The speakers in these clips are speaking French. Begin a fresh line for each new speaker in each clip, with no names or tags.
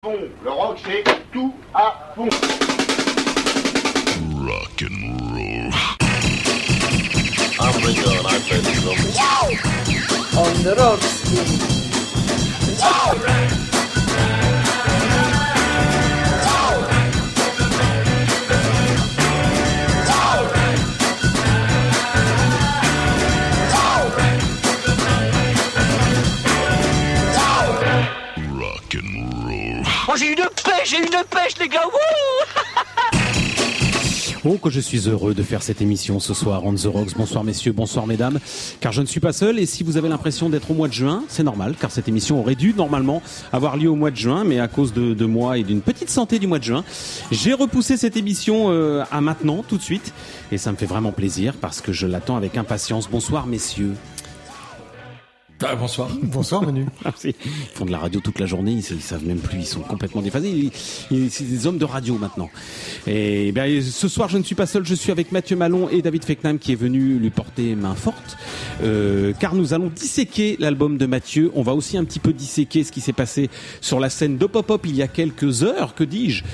Bon, le rock c'est tout à fond.
Rock and roll.
I'm Ringo and I play the drums.
On the rocks.
Rock
j'ai une pêche, les gars.
Oh, que je suis heureux de faire cette émission ce soir on the rocks. Bonsoir messieurs, bonsoir mesdames. Car je ne suis pas seul et si vous avez l'impression d'être au mois de juin, c'est normal car cette émission aurait dû normalement avoir lieu au mois de juin, mais à cause de, de moi et d'une petite santé du mois de juin, j'ai repoussé cette émission euh, à maintenant, tout de suite. Et ça me fait vraiment plaisir parce que je l'attends avec impatience. Bonsoir messieurs.
Ah, bonsoir. Bonsoir Manu.
Ils font de la radio toute la journée, ils, ils savent même plus, ils sont complètement déphasés. Ils- ils- C'est des hommes de radio maintenant. Et ben, ce soir, je ne suis pas seul, je suis avec Mathieu Malon et David Feknam qui est venu lui porter main forte, euh, car nous allons disséquer l'album de Mathieu. On va aussi un petit peu disséquer ce qui s'est passé sur la scène de Pop Up il y a quelques heures, que dis-je?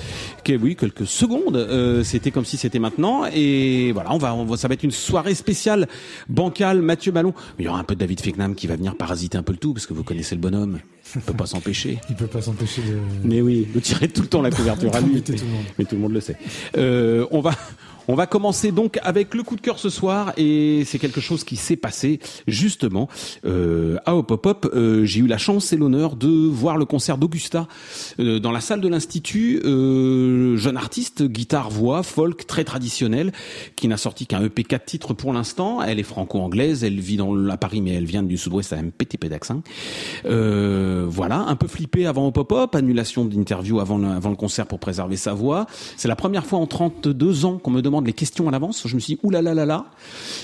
Que- Oui, quelques secondes. Euh, c'était comme si c'était maintenant. Et voilà, on va, on va, ça va être une soirée spéciale bancale. Mathieu Malon. Il y aura un peu de David Feknam qui va venir parasiter un peu le tout parce que vous connaissez le bonhomme. Il peut pas s'empêcher.
Il peut pas s'empêcher de.
Mais oui, de tirer tout le temps la couverture à lui. Mais tout le monde le sait. Euh, on va. On va commencer donc avec le coup de cœur ce soir et c'est quelque chose qui s'est passé justement euh, à Hop Hop. Euh, J'ai eu la chance et l'honneur de voir le concert d'Augusta euh, dans la salle de l'Institut. Euh, jeune artiste, guitare, voix, folk, très traditionnel, qui n'a sorti qu'un EP 4 titres pour l'instant. Elle est franco-anglaise, elle vit dans à Paris mais elle vient du sud-ouest, a un petit peu d'accent. Euh, voilà, un peu flippé avant Hop Hop, annulation d'interview avant le, avant le concert pour préserver sa voix. C'est la première fois en 32 ans qu'on me demande les questions à l'avance. Je me suis dit, oulala là là.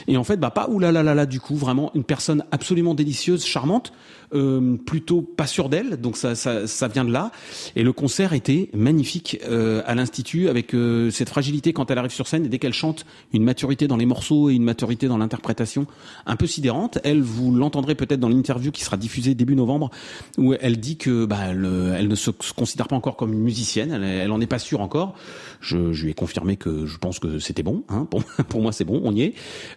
Et en fait, bah pas oulala là là du coup, vraiment une personne absolument délicieuse, charmante, euh, plutôt pas sûre d'elle, donc ça, ça, ça vient de là. Et le concert était magnifique euh, à l'Institut avec euh, cette fragilité quand elle arrive sur scène et dès qu'elle chante, une maturité dans les morceaux et une maturité dans l'interprétation un peu sidérante. Elle, vous l'entendrez peut-être dans l'interview qui sera diffusée début novembre, où elle dit que bah, euh, elle ne se considère pas encore comme une musicienne, elle, elle en est pas sûre encore. Je, lui ai confirmé que je pense que c'était bon, hein, pour, moi c'est bon, on y est.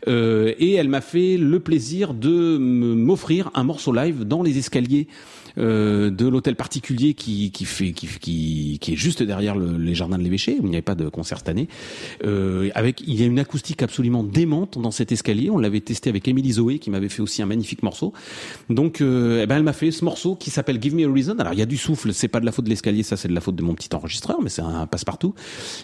Euh, et elle m'a fait le plaisir de m'offrir un morceau live dans les escaliers euh, de l'hôtel particulier qui, qui fait qui, qui, qui est juste derrière le- les jardins de l'évêché où il n'y avait pas de concert cette année. Euh, avec il y a une acoustique absolument démente dans cet escalier. On l'avait testé avec Emily Zoé qui m'avait fait aussi un magnifique morceau. Donc euh, eh ben elle m'a fait ce morceau qui s'appelle Give Me a Reason. Alors il y a du souffle, c'est pas de la faute de l'escalier, ça c'est de la faute de mon petit enregistreur, mais c'est un passe-partout.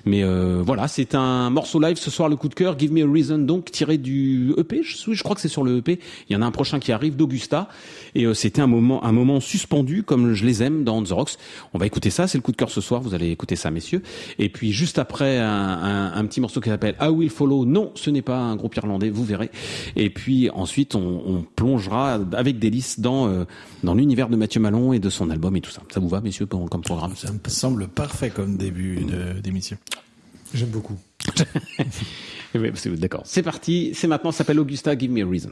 Mais euh, voilà, c'est un morceau live ce soir le coup de cœur Give Me a Reason donc tiré du EP. Je, je crois que c'est sur le EP. Il y en a un prochain qui arrive d'Augusta et euh, c'était un moment un moment suspendu comme je les aime dans On The Rocks. On va écouter ça, c'est le coup de cœur ce soir. Vous allez écouter ça, messieurs. Et puis juste après un, un, un petit morceau qui s'appelle I Will Follow? Non, ce n'est pas un groupe irlandais, vous verrez. Et puis ensuite on, on plongera avec délice dans euh, dans l'univers de Mathieu Malon et de son album et tout ça. Ça vous va, messieurs, pour- comme programme?
Ça me semble parfait comme début de- d'émission.
J'aime beaucoup.
Eh ben, D'accord. C'est parti. C'est maintenant. Ça s'appelle Augusta. Give me a reason.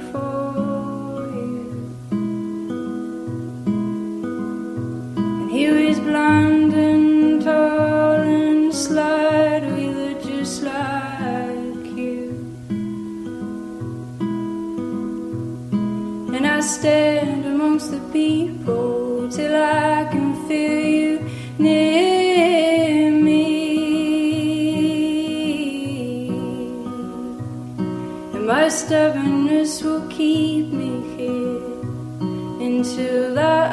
For
until I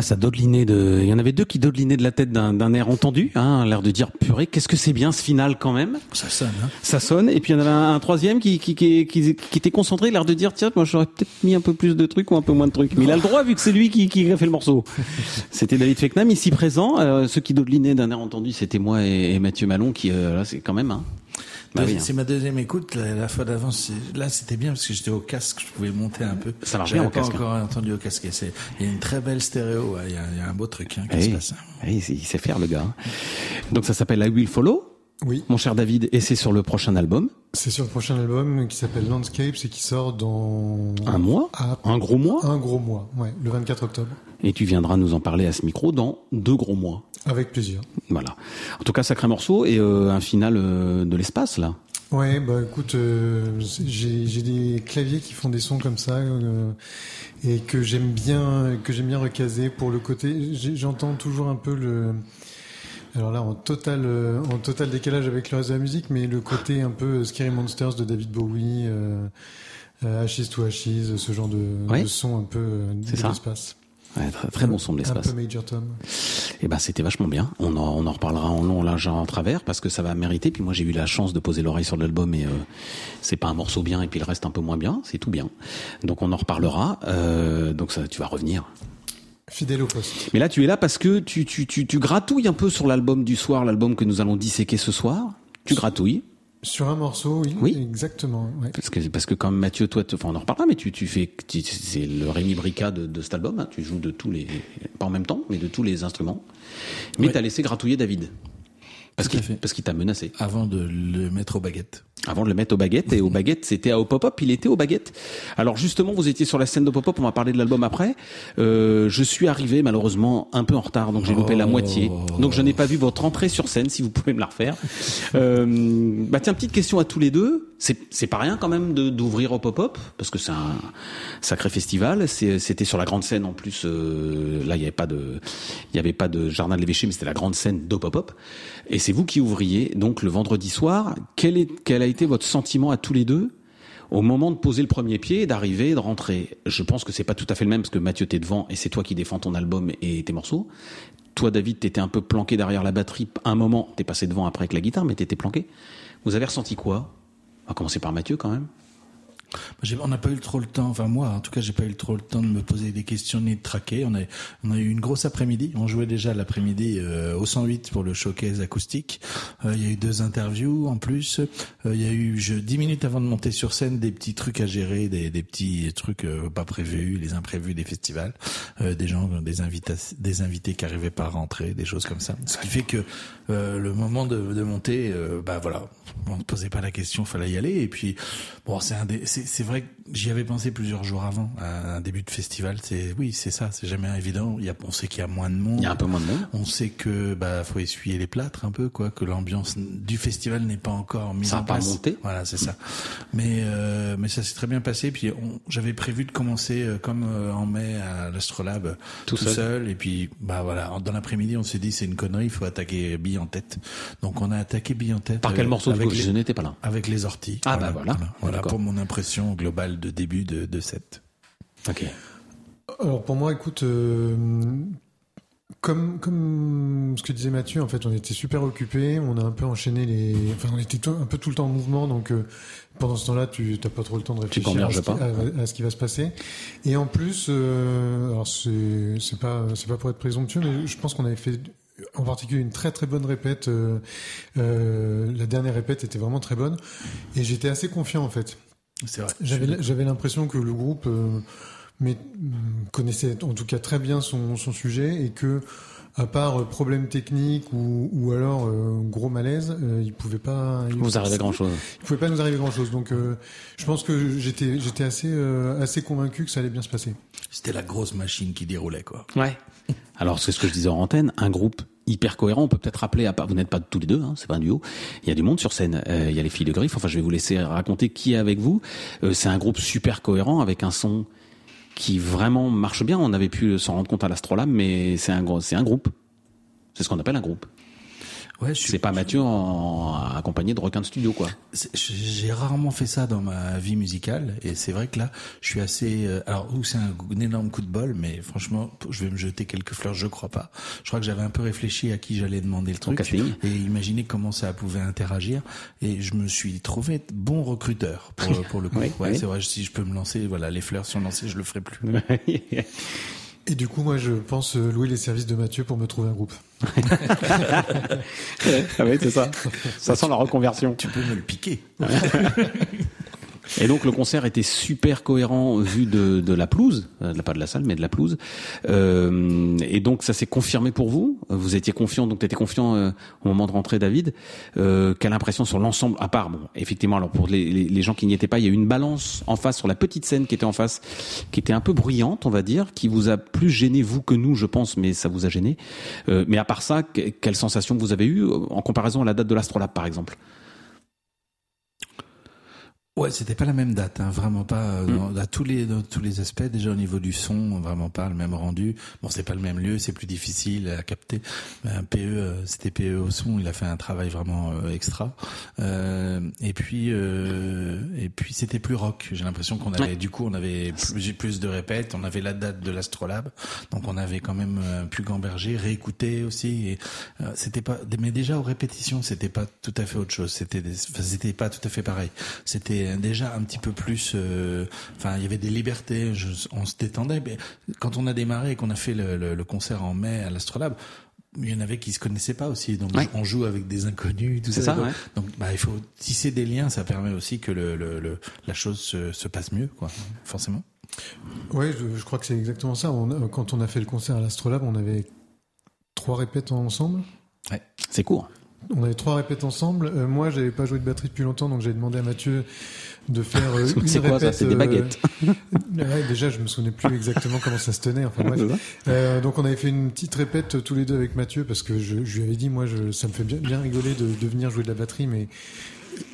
là, ça dodelinait de. Il y en avait deux qui dodelinaient de la tête d'un air entendu, hein, l'air de dire purée, qu'est-ce que c'est bien ce final quand même.
Ça sonne, hein
Ça sonne. Et puis il y en avait un, un troisième qui, qui, qui, qui, qui était concentré, l'air de dire tiens, moi j'aurais peut-être mis un peu plus de trucs ou un peu moins de trucs. Mais il a le droit vu que c'est lui qui, qui a fait le morceau. C'était David Feknam ici présent. Euh, ceux qui dodelinaient d'un air entendu, c'était moi et, et Mathieu Malon qui euh, là, c'est quand même. Hein. Bah oui, hein.
c'est ma deuxième écoute. La, la fois d'avant, là, c'était bien parce que j'étais au casque, je pouvais monter un peu.
Ça marche bien au
pas
casque,
encore entendu au casque. Il y a une très belle stéréo. Il y, a, il y a un beau truc hein, qui
Eh
se passe.
Eh, il sait faire le gars. hein. Donc ça s'appelle I Will Follow.
Oui.
Mon cher David, et c'est sur le prochain album.
C'est sur le prochain album qui s'appelle Landscapes et qui sort dans
Un mois
Ah,
Un gros mois
un gros mois, ouais, le 24 octobre.
Et tu viendras nous en parler à ce micro dans deux gros mois.
Avec plaisir.
Voilà. En tout cas, sacré morceau et euh, un final euh, de l'espace là.
Ouais, bah écoute, euh, j'ai j'ai des claviers qui font des sons comme ça euh, et que j'aime bien, que j'aime bien recaser pour le côté. J'entends toujours un peu le. Alors là, en total, euh, en total décalage avec le reste de la musique, mais le côté un peu Scary Monsters de David Bowie, euh, euh, Ashes to Ashes, ce genre de,
Ouais.
de son un peu euh, de l'espace.
Ouais, très, très bon son de
Un
l'espace.
peu Major Tom.
Et ben c'était vachement bien. On en, on en reparlera en long, en large, en travers parce que ça va mériter. Puis moi j'ai eu la chance de poser l'oreille sur l'album et euh, c'est pas un morceau bien et puis le reste un peu moins bien. C'est tout bien. Donc on en reparlera. Euh, donc ça, tu vas revenir.
Fidèle au poste.
Mais là tu es là parce que tu, tu, tu, tu gratouilles un peu sur l'album du soir, l'album que nous allons disséquer ce soir. Tu gratouilles.
Sur un morceau, oui,
Oui.
exactement. Ouais.
Parce que, parce que comme Mathieu, toi, enfin, on en reparlera, mais tu, tu fais, tu- c'est le Rémi Brica de, de cet album, hein, tu joues de tous les, pas en même temps, mais de tous les instruments. Mais
Ouais.
t'as laissé gratouiller David. Parce
Tout à
qu'il,
fait.
parce qu'il t'a menacé.
Avant de le mettre aux baguettes.
Avant de le mettre aux baguettes, et aux baguettes, c'était à pop-up, il était aux baguettes. Alors justement, vous étiez sur la scène de pop-up, on va parler de l'album après. Euh, je suis arrivé malheureusement un peu en retard, donc j'ai loupé la moitié. Donc je n'ai pas vu votre entrée sur scène, si vous pouvez me la refaire. Euh, bah tiens, petite question à tous les deux. C'est, pas rien quand même d'ouvrir au pop-up, parce que c'est un sacré festival. C'était sur la grande scène en plus. euh, là, il n'y avait pas de, il y avait pas de jardin de l'évêché, mais c'était la grande scène de pop-up. Et c'est vous qui ouvriez donc le vendredi soir. Quel est, quel a été votre sentiment à tous les deux au moment de poser le premier pied, d'arriver, de rentrer Je pense que c'est pas tout à fait le même parce que Mathieu t'es devant et c'est toi qui défends ton album et tes morceaux. Toi, David, t'étais un peu planqué derrière la batterie. Un moment, t'es passé devant après avec la guitare, mais t'étais planqué. Vous avez ressenti quoi? On va commencer par Mathieu quand même.
On n'a pas eu trop le temps, enfin moi en tout cas j'ai pas eu trop le temps de me poser des questions ni de traquer. On a, eu une grosse après-midi, on jouait déjà l'après-midi euh, au 108 pour le showcase acoustique. Euh, Il y a eu deux interviews en plus. Euh, Il y a eu je, dix minutes avant de monter sur scène des petits trucs à gérer, des, des petits trucs euh, pas prévus, les imprévus des festivals, des gens, des, invita- des invités qui arrivaient pas à rentrer, des choses comme ça. Ce qui fait que le moment de, de monter, bah voilà, on ne posait pas la question, fallait y aller. Et puis bon, c'est un des, c'est c'est vrai que j'y avais pensé plusieurs jours avant, à un début de festival. C'est oui, c'est ça, c'est jamais évident. Il y a, on sait qu'il y a moins de monde.
Il y a un peu moins de monde.
On sait que bah faut essuyer les plâtres un peu, quoi, que l'ambiance du festival n'est pas encore mise
Ça
en
pas
place.
monté.
Voilà, c'est ça. Mais euh, mais ça s'est très bien passé. Puis on- j'avais prévu de commencer euh, comme euh, en mai à l'Astrolabe
Tout seul.
Et puis bah voilà, dans l'après-midi, on s'est dit c'est une connerie, il faut attaquer bille en tête. Donc on a attaqué bille en tête.
Par quel
euh,
morceau
avec
coup
les-
Je n'étais pas là.
avec les orties.
Ah, bah voilà.
Voilà, pour mon impression globale de début de, de set.
Ok.
Alors pour moi, écoute, euh, comme comme ce que disait Mathieu, en fait, on était super occupés, on a un peu enchaîné les, enfin, on était tout- un peu tout le temps en mouvement, donc euh, pendant ce temps-là, tu t'as pas trop le temps de réfléchir à ce, qui,
pas.
à- à ce qui va se passer. Et en plus, euh, alors c'est c'est pas c'est pas pour être présomptueux, mais je pense qu'on avait fait en particulier une très très bonne répète. euh, euh, la dernière répète était vraiment très bonne, et j'étais assez confiant en fait.
C'est vrai.
J'avais l'impression que le groupe euh, mais hum, connaissait en tout cas très bien son, son sujet et que à part euh, problème technique ou, ou alors euh, gros malaise, euh, il pouvait pas. il-
Vous arrivez grand chose.
Il pouvait pas nous arriver grand chose. Donc, euh, je pense que j'étais j'étais assez euh, assez convaincu que ça allait bien se passer.
C'était la grosse machine qui déroulait, quoi.
Ouais. Alors c'est ce que je disais en antenne, un groupe hyper cohérent. On peut peut-être rappeler, à part, vous n'êtes pas tous les deux, hein, c'est pas un duo. Il y a du monde sur scène. Euh, il y a les filles de Griffe. Enfin, je vais vous laisser raconter qui est avec vous. Euh, c'est un groupe super cohérent avec un son qui vraiment marche bien. On avait pu s'en rendre compte à l'Astrolabe, mais c'est un c'est un groupe. C'est ce qu'on appelle un groupe.
Ouais, je suis-
C'est pas Mathieu en, accompagné de requin de studio, quoi.
J'ai rarement fait ça dans ma vie musicale et c'est vrai que là, je suis assez. euh, alors, ou c'est un, un énorme coup de bol, mais franchement, je vais me jeter quelques fleurs, je crois pas. Je crois que j'avais un peu réfléchi à qui j'allais demander le truc
casting.
et imaginer comment ça pouvait interagir et je me suis trouvé bon recruteur pour, pour le coup.
Oui,
ouais,
oui.
c'est vrai. Si je peux me lancer, voilà, les fleurs sont lancées, je le ferai plus.
Et du coup, moi, je pense euh, louer les services de Mathieu pour me trouver un groupe.
ah ouais, c'est ça. Ça sent la reconversion.
Tu peux me le piquer.
Et donc le concert était super cohérent vu de, de la pelouse, euh, pas de la salle, mais de la pelouse. Euh, et donc ça s'est confirmé pour vous. Vous étiez confiant, donc tu confiant euh, au moment de rentrer, David. Euh, quelle impression sur l'ensemble À part, bon, effectivement, alors pour les, les, gens qui n'y étaient pas, il y a eu une balance en face sur la petite scène qui était en face, qui était un peu bruyante, on va dire, qui vous a plus gêné vous que nous, je pense, mais ça vous a gêné. Euh, mais à part ça, que- quelle sensation vous avez eue en comparaison à la date de l'Astrolabe, par exemple?
Ouais, c'était pas la même date, hein, vraiment pas euh,
Mm.
dans- à tous les dans tous les aspects. Déjà au niveau du son, vraiment pas le même rendu. Bon, c'est pas le même lieu, c'est plus difficile à capter. Un PE, euh, c'était PE au son, il a fait un travail vraiment euh, extra. Euh, et puis euh, et puis c'était plus rock. J'ai l'impression qu'on avait
Ouais.
du coup on avait plus, plus de répètes, on avait la date de l'Astrolabe, donc on avait quand même pu gamberger, réécouter aussi. Euh, c'était pas, mais déjà aux répétitions, c'était pas tout à fait autre chose. C'était, c'était pas tout à fait pareil. C'était déjà un petit peu plus. euh, Enfin, il y avait des libertés. je- on se détendait. Mais quand on a démarré et qu'on a fait le, le- le concert en mai à l'Astrolabe. Il y en avait qui se connaissaient pas aussi, donc
Ouais.
on joue avec des inconnus, tout ça.
ça,
donc,
ouais.
donc, bah, il faut tisser des liens, ça permet aussi que le, le, le- la chose se, se passe mieux, quoi, forcément.
Ouais, je, je crois que c'est exactement ça. On a- quand on a fait le concert à l'Astrolabe, on avait trois répètes ensemble.
C'est court.
On avait trois répètes ensemble. Euh, moi, j'avais pas joué de batterie depuis longtemps, donc j'ai demandé à Mathieu de faire euh, une
C'est quoi, ça
répète.
C'est des
euh,
baguettes
ouais, déjà, je me souvenais plus exactement comment ça se tenait. Enfin bref. Euh, donc on avait fait une petite répète tous les deux avec Mathieu parce que je, je lui avais dit, moi, je, ça me fait bien, bien rigoler de, de venir jouer de la batterie, mais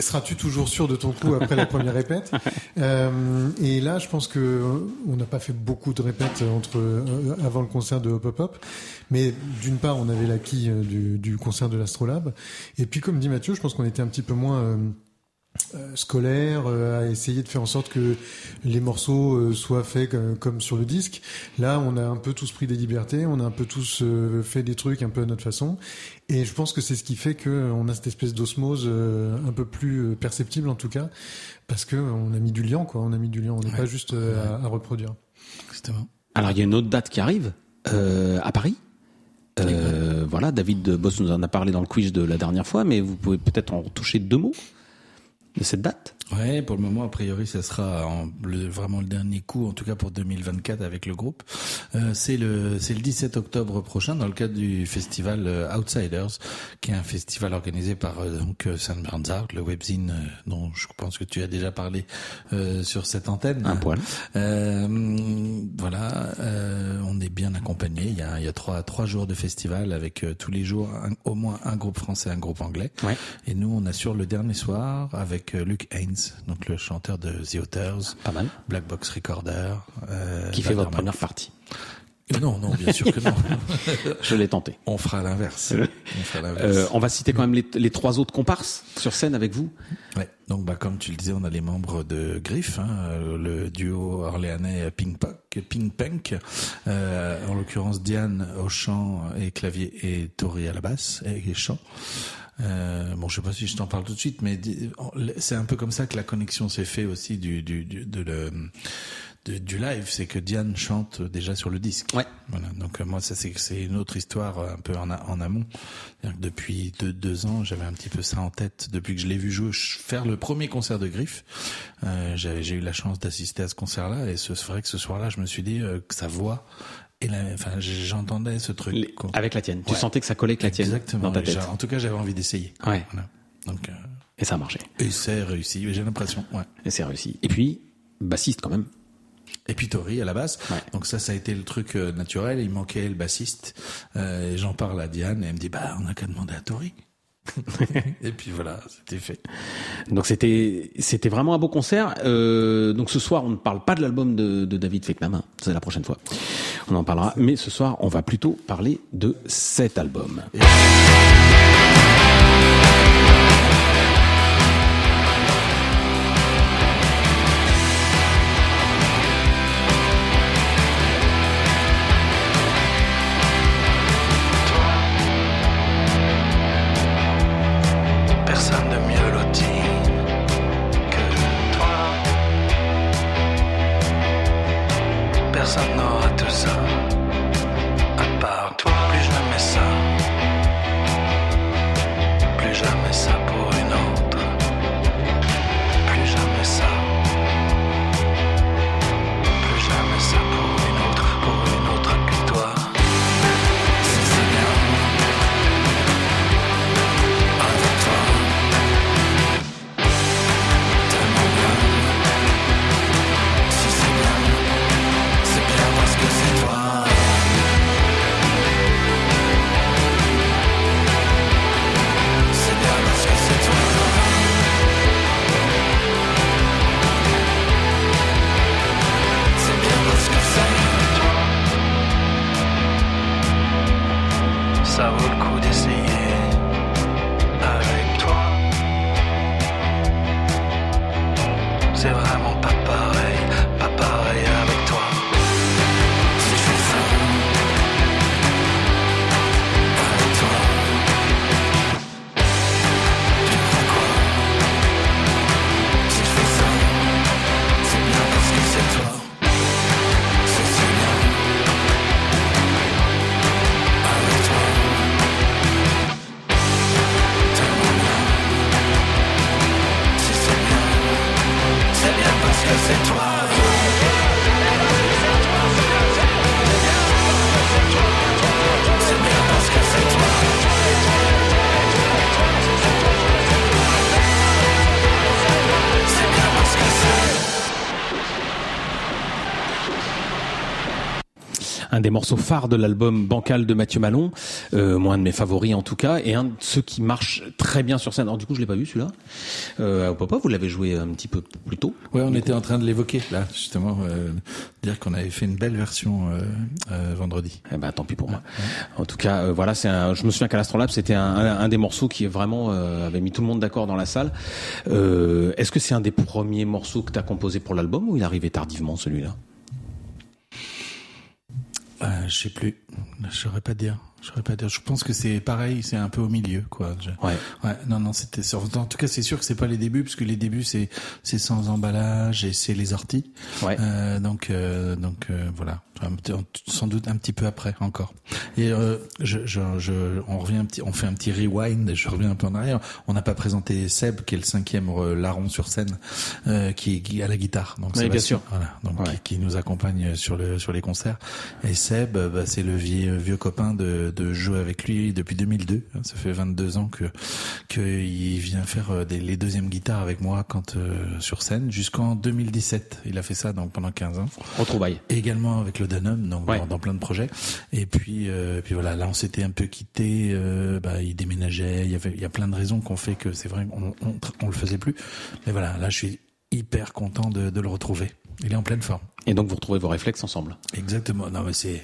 seras-tu toujours sûr de ton coup après la première répète Euh, Et là, je pense que on n'a pas fait beaucoup de répètes entre euh, avant le concert de Hop Hop Hop, mais d'une part, on avait l'acquis euh, du, du concert de l'Astrolabe, et puis comme dit Mathieu, je pense qu'on était un petit peu moins scolaire euh, à essayer de faire en sorte que les morceaux euh, soient faits comme, sur le disque. Là, on a un peu tous pris des libertés, on a un peu tous euh, fait des trucs un peu à notre façon, et je pense que c'est ce qui fait que euh, on a cette espèce d'osmose euh, un peu plus euh, perceptible en tout cas, parce que on a mis du lien, quoi. On a mis du lien. On n'est
Ouais.
pas juste euh, à, à reproduire.
Exactement.
Alors il y a une autre date qui arrive euh, à Paris. Euh, voilà, David Boss nous en a parlé dans le quiz de la dernière fois, mais vous pouvez peut-être en toucher deux mots de cette date?
Ouais, pour le moment, a priori, ça sera en- le- vraiment le dernier coup, en tout cas pour 2024 avec le groupe. Euh, c'est le c'est le 17 octobre prochain dans le cadre du festival euh, Outsiders, qui est un festival organisé par euh, donc euh, Saint Bernard, le webzine euh, dont je pense que tu as déjà parlé euh, sur cette antenne.
Un poil.
Euh, voilà, euh, on est bien accompagné. Il y a, il y a trois, trois jours de festival avec tous les jours un- au moins un groupe français, un groupe anglais.
Ouais.
Et nous, on assure le dernier soir avec euh, Luke Haynes, donc le chanteur de The Otters,
Pas mal.
Black Box Recorder. euh,
Qui fait votre première partie.
Euh, Non, non, bien sûr que non.
Je l'ai tenté.
on fera l'inverse. On.
Euh, va citer quand même les, les trois autres comparses sur scène avec vous.
Ouais. Donc, bah, comme tu le disais, on a les membres de Griff, hein, le duo orléanais Pink Punk, Pink Punk, euh, en l'occurrence Diane au chant et clavier et Tori à la basse et chant. Euh, bon, je sais pas si je t'en parle tout de suite, mais c'est un peu comme ça que la connexion s'est fait aussi du, du, du- de le de- du live, c'est que Diane chante déjà sur le disque.
Ouais.
Voilà. Donc euh, moi, ça c'est c'est une autre histoire euh, un peu en, a- en amont. Que Depuis deux, deux ans, j'avais un petit peu ça en tête. Depuis que je l'ai vu jouer, faire le premier concert de Griff, euh, j'avais j'ai eu la chance d'assister à ce concert-là. Et ce- c'est vrai que ce soir-là, je me suis dit que sa voix, et enfin, j'entendais ce truc.
Les-. Avec la tienne. Tu
Ouais.
sentais que ça collait avec la tienne
Exactement.
dans ta tête.
En tout cas, j'avais envie d'essayer.
Ouais.
Voilà. Donc, euh,
Et ça a marché.
et c'est réussi. J'ai l'impression. Ouais.
Et c'est réussi. Et puis, bassiste quand même.
Et puis Tori à la basse.
Ouais.
Donc ça, ça a été le truc euh, naturel. Il manquait le bassiste. Euh, j'en parle à Diane et elle me dit, bah, on n'a qu'à demander à Tori. Et puis voilà, c'était fait.
Donc c'était c'était vraiment un beau concert. Euh, donc ce soir on ne parle pas de l'album de, de David Fecknam, hein. c'est la prochaine fois. On en parlera. Mais ce soir on va plutôt parler de cet album. Morceaux phares de l'album Bancal de Mathieu Malon, euh, moi un de mes favoris en tout cas, et un de ceux qui marche très bien sur scène. Alors du coup je l'ai pas vu celui-là. Euh, au Papa, vous l'avez joué un petit peu plus tôt.
Ouais, on était en train de l'évoquer là, justement, euh, dire qu'on avait fait une belle version euh, euh, vendredi.
Eh ben tant pis pour moi. En tout cas, euh, voilà, c'est un. Je me souviens qu'à l'Astrolabe, c'était un, un, un des morceaux qui vraiment euh, avait mis tout le monde d'accord dans la salle. Euh, Est-ce que c'est un des premiers morceaux que tu as composé pour l'album ou il arrivait tardivement celui-là?
Je sais plus, je saurais pas dire. Je saurais pas dire. Je pense que c'est pareil, c'est un peu au milieu, quoi. Je-
Ouais.
Ouais, non, non, c'était en tout cas, c'est sûr que c'est pas les débuts, parce que les débuts c'est c'est sans emballage et c'est les orties.
Ouais.
Euh, donc euh, donc euh, voilà, sans doute un petit peu après encore. Et euh, je, je, je, on revient un petit, on fait un petit rewind. Je reviens un peu en arrière. On n'a pas présenté Seb, qui est le cinquième euh, larron sur scène, euh, qui, qui est à la guitare. Donc
Oui, bien sûr.
Voilà, donc
Ouais.
qui, qui nous accompagne sur le sur les concerts. Et Seb, bah, c'est le vieux, vieux copain de, de jouer avec lui depuis 2002. hein. Ça fait 22 ans que qu'il vient faire euh, des, les deuxièmes guitares avec moi quand euh, sur scène jusqu'en 2017. Il a fait ça donc pendant 15 ans.
Retrouvailles.
Et également avec le Danone, donc
Ouais.
dans, dans plein de projets. Et puis, euh, puis voilà, là on s'était un peu quitté. Euh, bah, il déménageait. Il y avait, il y a plein de raisons qu'on fait que c'est vrai qu'on on, on le faisait plus. Mais voilà, là je suis hyper content de, de le retrouver. Il est en pleine forme.
Et donc vous retrouvez vos réflexes ensemble.
Exactement. Non mais c'est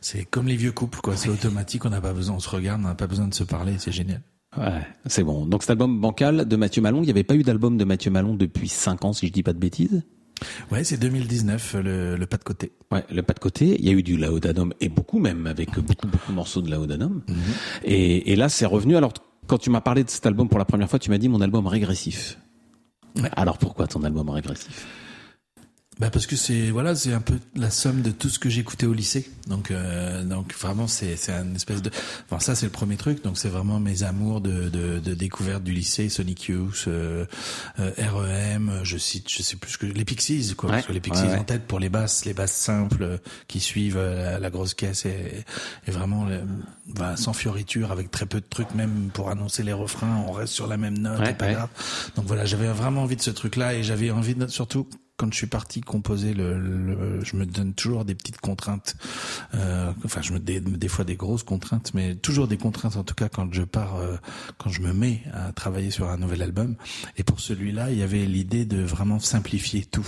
c'est comme les vieux couples quoi. C'est automatique. On n'a pas besoin. On se regarde. On n'a pas besoin de se parler. C'est génial.
Ouais, c'est bon. Donc cet album bancal de Mathieu Malon, il n'y avait pas eu d'album de Mathieu Malon depuis 5 ans, si je dis pas de bêtises?
Ouais, c'est 2019 le, le pas de côté.
Ouais, le pas de côté. Il y a eu du Laudanum et beaucoup même, avec beaucoup beaucoup de morceaux de Laudanum.
Mhm.
Et, et là, c'est revenu. Alors, quand tu m'as parlé de cet album pour la première fois, tu m'as dit mon album régressif.
Ouais.
Alors pourquoi ton album régressif?
Bah parce que c'est voilà c'est un peu la somme de tout ce que j'écoutais au lycée. Donc euh, donc vraiment c'est c'est un espèce de enfin ça c'est le premier truc. Donc c'est vraiment mes amours de de, de découverte du lycée. Sonic Youth euh, euh, REM je cite je sais plus que les Pixies quoi.
Ouais,
parce que les Pixies
ouais, ouais.
en tête pour les basses les basses simples euh, qui suivent euh, la, la grosse caisse et, et vraiment bah, sans fioriture avec très peu de trucs même pour annoncer les refrains on reste sur la même note
Ouais,
et pas
ouais.
grave. Donc voilà, j'avais vraiment envie de ce truc-là et j'avais envie de, surtout quand je suis parti composer le, le- je me donne toujours des petites contraintes. Euh, enfin, je me des, des fois des grosses contraintes, mais toujours des contraintes en tout cas quand je pars, euh, quand je me mets à travailler sur un nouvel album. Et pour celui-là, il y avait l'idée de vraiment simplifier tout,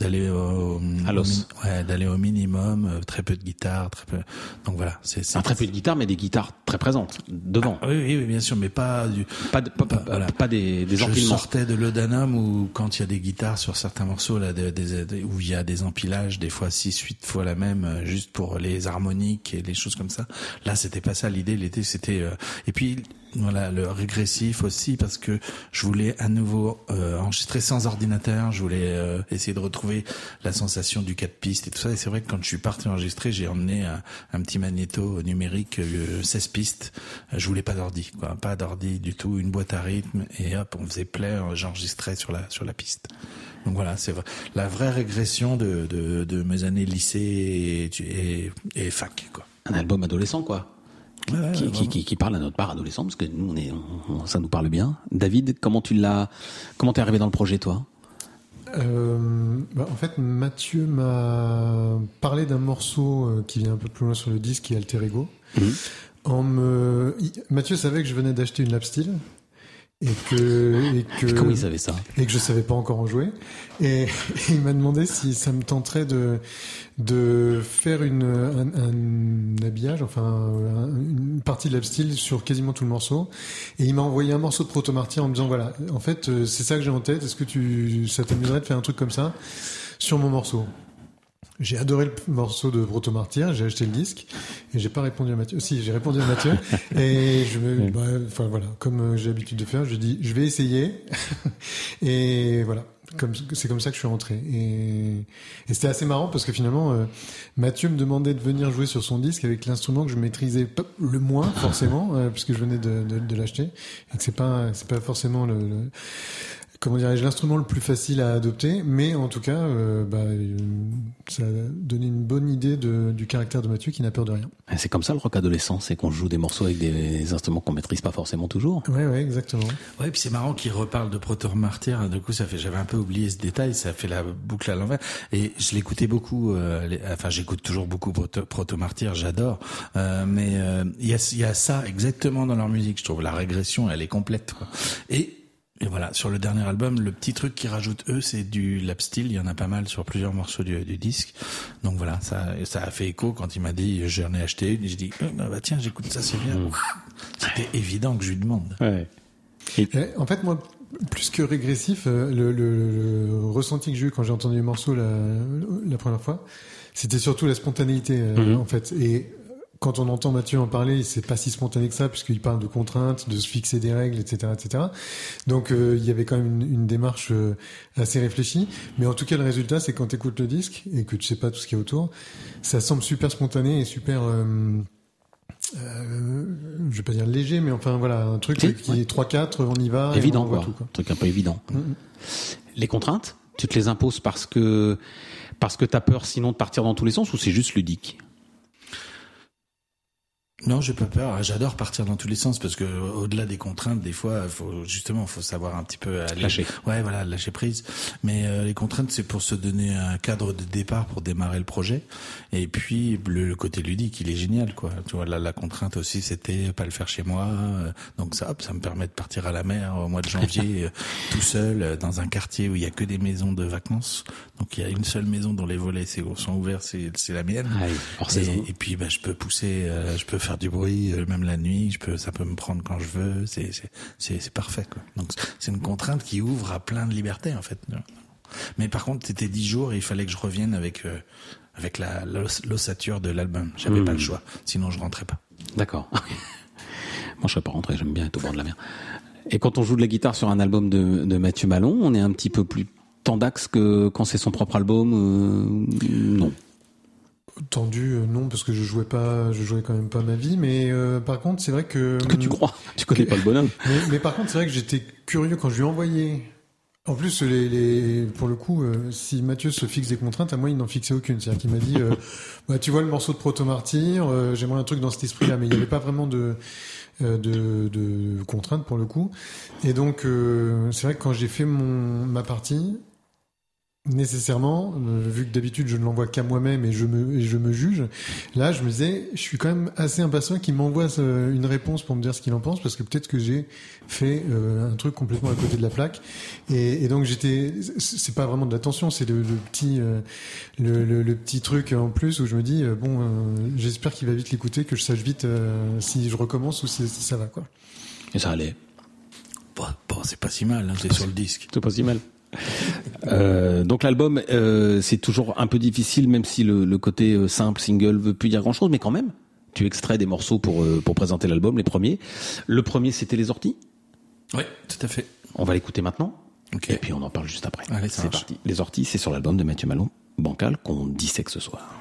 d'aller au,
À l'os.
au ouais, d'aller au minimum, euh, très peu de guitare, très peu. Donc voilà, c'est
très peu de guitare, mais des guitares très présentes devant.
Ah, oui, oui, oui, bien sûr, mais pas du,
Pas, de- pas, pas-
voilà.
pas des, des
je sortais de l'Odanum où quand il y a des guitares sur certains morceaux là, des- des- où il y a des empilages, des fois six, huit fois la même, euh, juste pour les harmoniques et les choses comme ça. Là, c'était pas ça l'idée. L'idée, c'était euh, et puis voilà le régressif aussi parce que je voulais à nouveau euh, enregistrer sans ordinateur. Je voulais euh, essayer de retrouver la sensation du 4 pistes et tout ça. Et c'est vrai que quand je suis parti enregistrer, j'ai emmené un, petit magnéto numérique euh, 16 pistes. Euh, Je voulais pas d'ordi, quoi, pas d'ordi du tout, une boîte à rythme et hop, on faisait play, euh, j'enregistrais sur la sur la piste. Donc voilà, c'est vrai. la vraie régression de, de, de mes années lycée et, et, et fac, quoi.
Un album adolescent, quoi.
Ouais,
qui, qui,
vraiment.
qui, qui parle à notre part adolescent, parce que nous, on est, on- ça nous parle bien. David, comment tu l'as, comment t'es arrivé dans le projet, toi?
Euh, bah, en fait, Mathieu m'a parlé d'un morceau euh, qui vient un peu plus loin sur le disque, qui est Alter Ego.
Mhm.
En me... il- Mathieu savait que je venais d'acheter une lap steel et que et que
Comment il savait ça
et que je savais pas encore en jouer. Et, et il m'a demandé si ça me tenterait de de faire une un, un habillage, enfin un- une partie de lap steel sur quasiment tout le morceau. Et il m'a envoyé un morceau de Proto Martyr en me disant voilà, en fait euh, c'est ça que j'ai en tête. Est-ce que tu ça t'amuserait de faire un truc comme ça sur mon morceau? J'ai adoré le morceau de Proto Martyr, j'ai acheté le disque et j'ai pas répondu à Mathieu. Si, j'ai répondu à Mathieu et je me, bah, enfin voilà, comme euh, j'ai l'habitude de faire, je dis je vais essayer et voilà. Comme c'est comme ça que je suis rentré et, et c'était assez marrant parce que finalement euh, Mathieu me demandait de venir jouer sur son disque avec l'instrument que je maîtrisais le moins forcément euh, puisque je venais de, de, de l'acheter et que c'est pas c'est pas forcément le, le- comment dirais-je l'instrument le plus facile à adopter mais en tout cas euh, bah, euh, ça a donné une bonne idée de, du caractère de Mathieu qui n'a peur de rien
Eh, C'est comme ça le rock adolescent, c'est qu'on joue des morceaux avec des instruments qu'on maîtrise pas forcément toujours.
ouais ouais exactement
Ouais, puis c'est marrant qu'il reparle de Proto Martyr. Du coup, ça fait, j'avais un peu oublié ce détail. Ça fait la boucle à l'envers. Et je l'écoutais beaucoup. euh, les- enfin, j'écoute toujours beaucoup Proto, Proto Martyr. J'adore. Euh, mais euh, il y, a, il y a ça exactement dans leur musique. Je trouve la régression, elle est complète. Quoi. Et et voilà, sur le dernier album, le petit truc qu'ils rajoutent eux, c'est du lap steel. Il y en a pas mal sur plusieurs morceaux du, du disque. Donc voilà, ça, ça a fait écho quand il m'a dit j'en ai acheté une. Et j'ai dit Euh, bah, tiens, j'écoute ça, c'est bien. C'était évident que je lui demande.
Ouais.
Et en fait, moi, plus que régressif, euh, le, le- le ressenti que j'ai eu quand j'ai entendu le morceau la, la première fois, c'était surtout la spontanéité, euh,
Mhm.
en fait. Et quand on entend Mathieu en parler, c'est pas si spontané que ça, puisqu'il parle de contraintes, de se fixer des règles, etc., etc. Donc, euh, il y avait quand même une, une démarche euh, assez réfléchie. Mais en tout cas, le résultat, c'est quand tu écoutes le disque et que tu sais pas tout ce qu'il y a autour, ça semble super spontané et super. euh, euh, je vais pas dire léger, mais enfin voilà, un truc qui
ouais.
est 3-4, on y va. et
évident,
on voit
quoi.
tout, quoi.
Un truc un peu évident.
Mhm.
Les contraintes, tu te les imposes parce que parce que t'as peur sinon de partir dans tous les sens ou c'est juste ludique?
Non, j'ai pas peur. J'adore partir dans tous les sens parce que au-delà des contraintes, des fois, faut justement, faut savoir un petit peu aller.
Lâcher.
Ouais, voilà, lâcher prise. Mais euh, les contraintes, c'est pour se donner un cadre de départ pour démarrer le projet. Et puis le, le côté ludique, il est génial, quoi. Tu vois, là, la contrainte aussi, c'était pas le faire chez moi. Euh, Donc ça, hop, ça me permet de partir à la mer au mois de janvier, euh, tout seul, euh, dans un quartier où il y a que des maisons de vacances. Donc il y a une seule maison dont les volets sont ouverts, c'est la mienne.
Ouais, hors saison.
Et, et puis bah, je peux pousser, euh, je peux faire du bruit euh, même la nuit. Je peux, ça peut me prendre quand je veux. C'est parfait quoi. Donc c'est une contrainte qui ouvre à plein de libertés en fait. Mais par contre c'était dix jours et il fallait que je revienne avec euh, avec la l'os- l'ossature de l'album. J'avais
Mmh.
pas le choix, sinon je rentrais pas.
D'accord. Moi, je serais pas rentré. J'aime bien être au bord de la mer. Et quand on joue de la guitare sur un album de, de Mathieu Malon, on est un petit peu plus tant d'axes que quand c'est son propre album euh, Non.
Tendu, euh, non, parce que je jouais pas, je jouais quand même pas ma vie, mais euh, par contre, c'est vrai que.
Que tu crois Tu connais pas le bonhomme
Mais, mais par contre, c'est vrai que j'étais curieux quand je lui ai envoyé. En plus, les, les, pour le coup, euh, si Mathieu se fixe des contraintes, à moi, il n'en fixait aucune. C'est-à-dire qu'il m'a dit, euh, bah, tu vois le morceau de Proto Martyr, j'aimerais un truc dans cet esprit-là, mais il n'y avait pas vraiment de, de, de contraintes pour le coup. Et donc, euh, c'est vrai que quand j'ai fait mon, ma partie, nécessairement, euh, vu que d'habitude je ne l'envoie qu'à moi-même et je me et je me juge. Là, je me disais, je suis quand même assez impatient qu'il m'envoie euh, une réponse pour me dire ce qu'il en pense, parce que peut-être que j'ai fait euh, un truc complètement à côté de la plaque. Et, et donc j'étais, c'est pas vraiment de l'attention, c'est le, le petit le, le, le petit truc en plus où je me dis bon, j'espère qu'il va vite l'écouter, que je sache vite si je recommence ou si, si ça va quoi.
Et ça allait.
Bon, bon, c'est pas si mal, hein, c'est sur le disque.
C'est pas si mal. Euh, donc l'album, euh, c'est toujours un peu difficile, même si le, le côté euh, simple single veut plus dire grand-chose, mais quand même, tu extrais des morceaux pour euh, pour présenter l'album, les premiers. Le premier, c'était les orties.
Oui, tout à fait.
On va l'écouter maintenant. Et puis on en parle juste après.
Allez,
c'est parti. Les orties, c'est sur l'album de Mathieu Malon, Bancal, qu'on dissèque ce soir.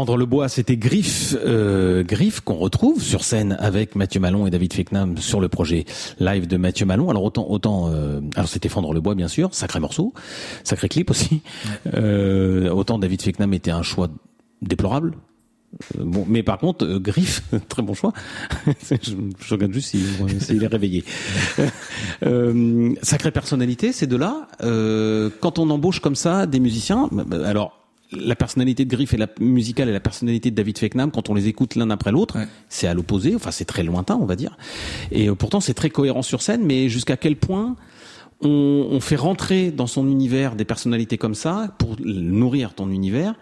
Fendre le bois, c'était Griff, euh, Griff qu'on retrouve sur scène avec Mathieu Malon et David Feknam sur le projet live de Mathieu Malon. Alors autant, autant, euh, alors c'était Fendre le bois bien sûr, sacré morceau, sacré clip aussi. Euh, autant David Feknam était un choix déplorable. Euh, Bon, mais par contre, euh, Griff, très bon choix. je, je regarde juste s'il s'il est réveillé. Euh, sacrée personnalité, ces deux-là. Euh, quand on embauche comme ça des musiciens, bah, bah, alors la personnalité de Griff et la musicale et la personnalité de David Feknam, quand on les écoute l'un après l'autre, c'est à l'opposé. Enfin, c'est très lointain, on va dire. Et euh, pourtant, c'est très cohérent sur scène. Mais jusqu'à quel point on, on fait rentrer dans son univers des personnalités comme ça pour nourrir ton univers,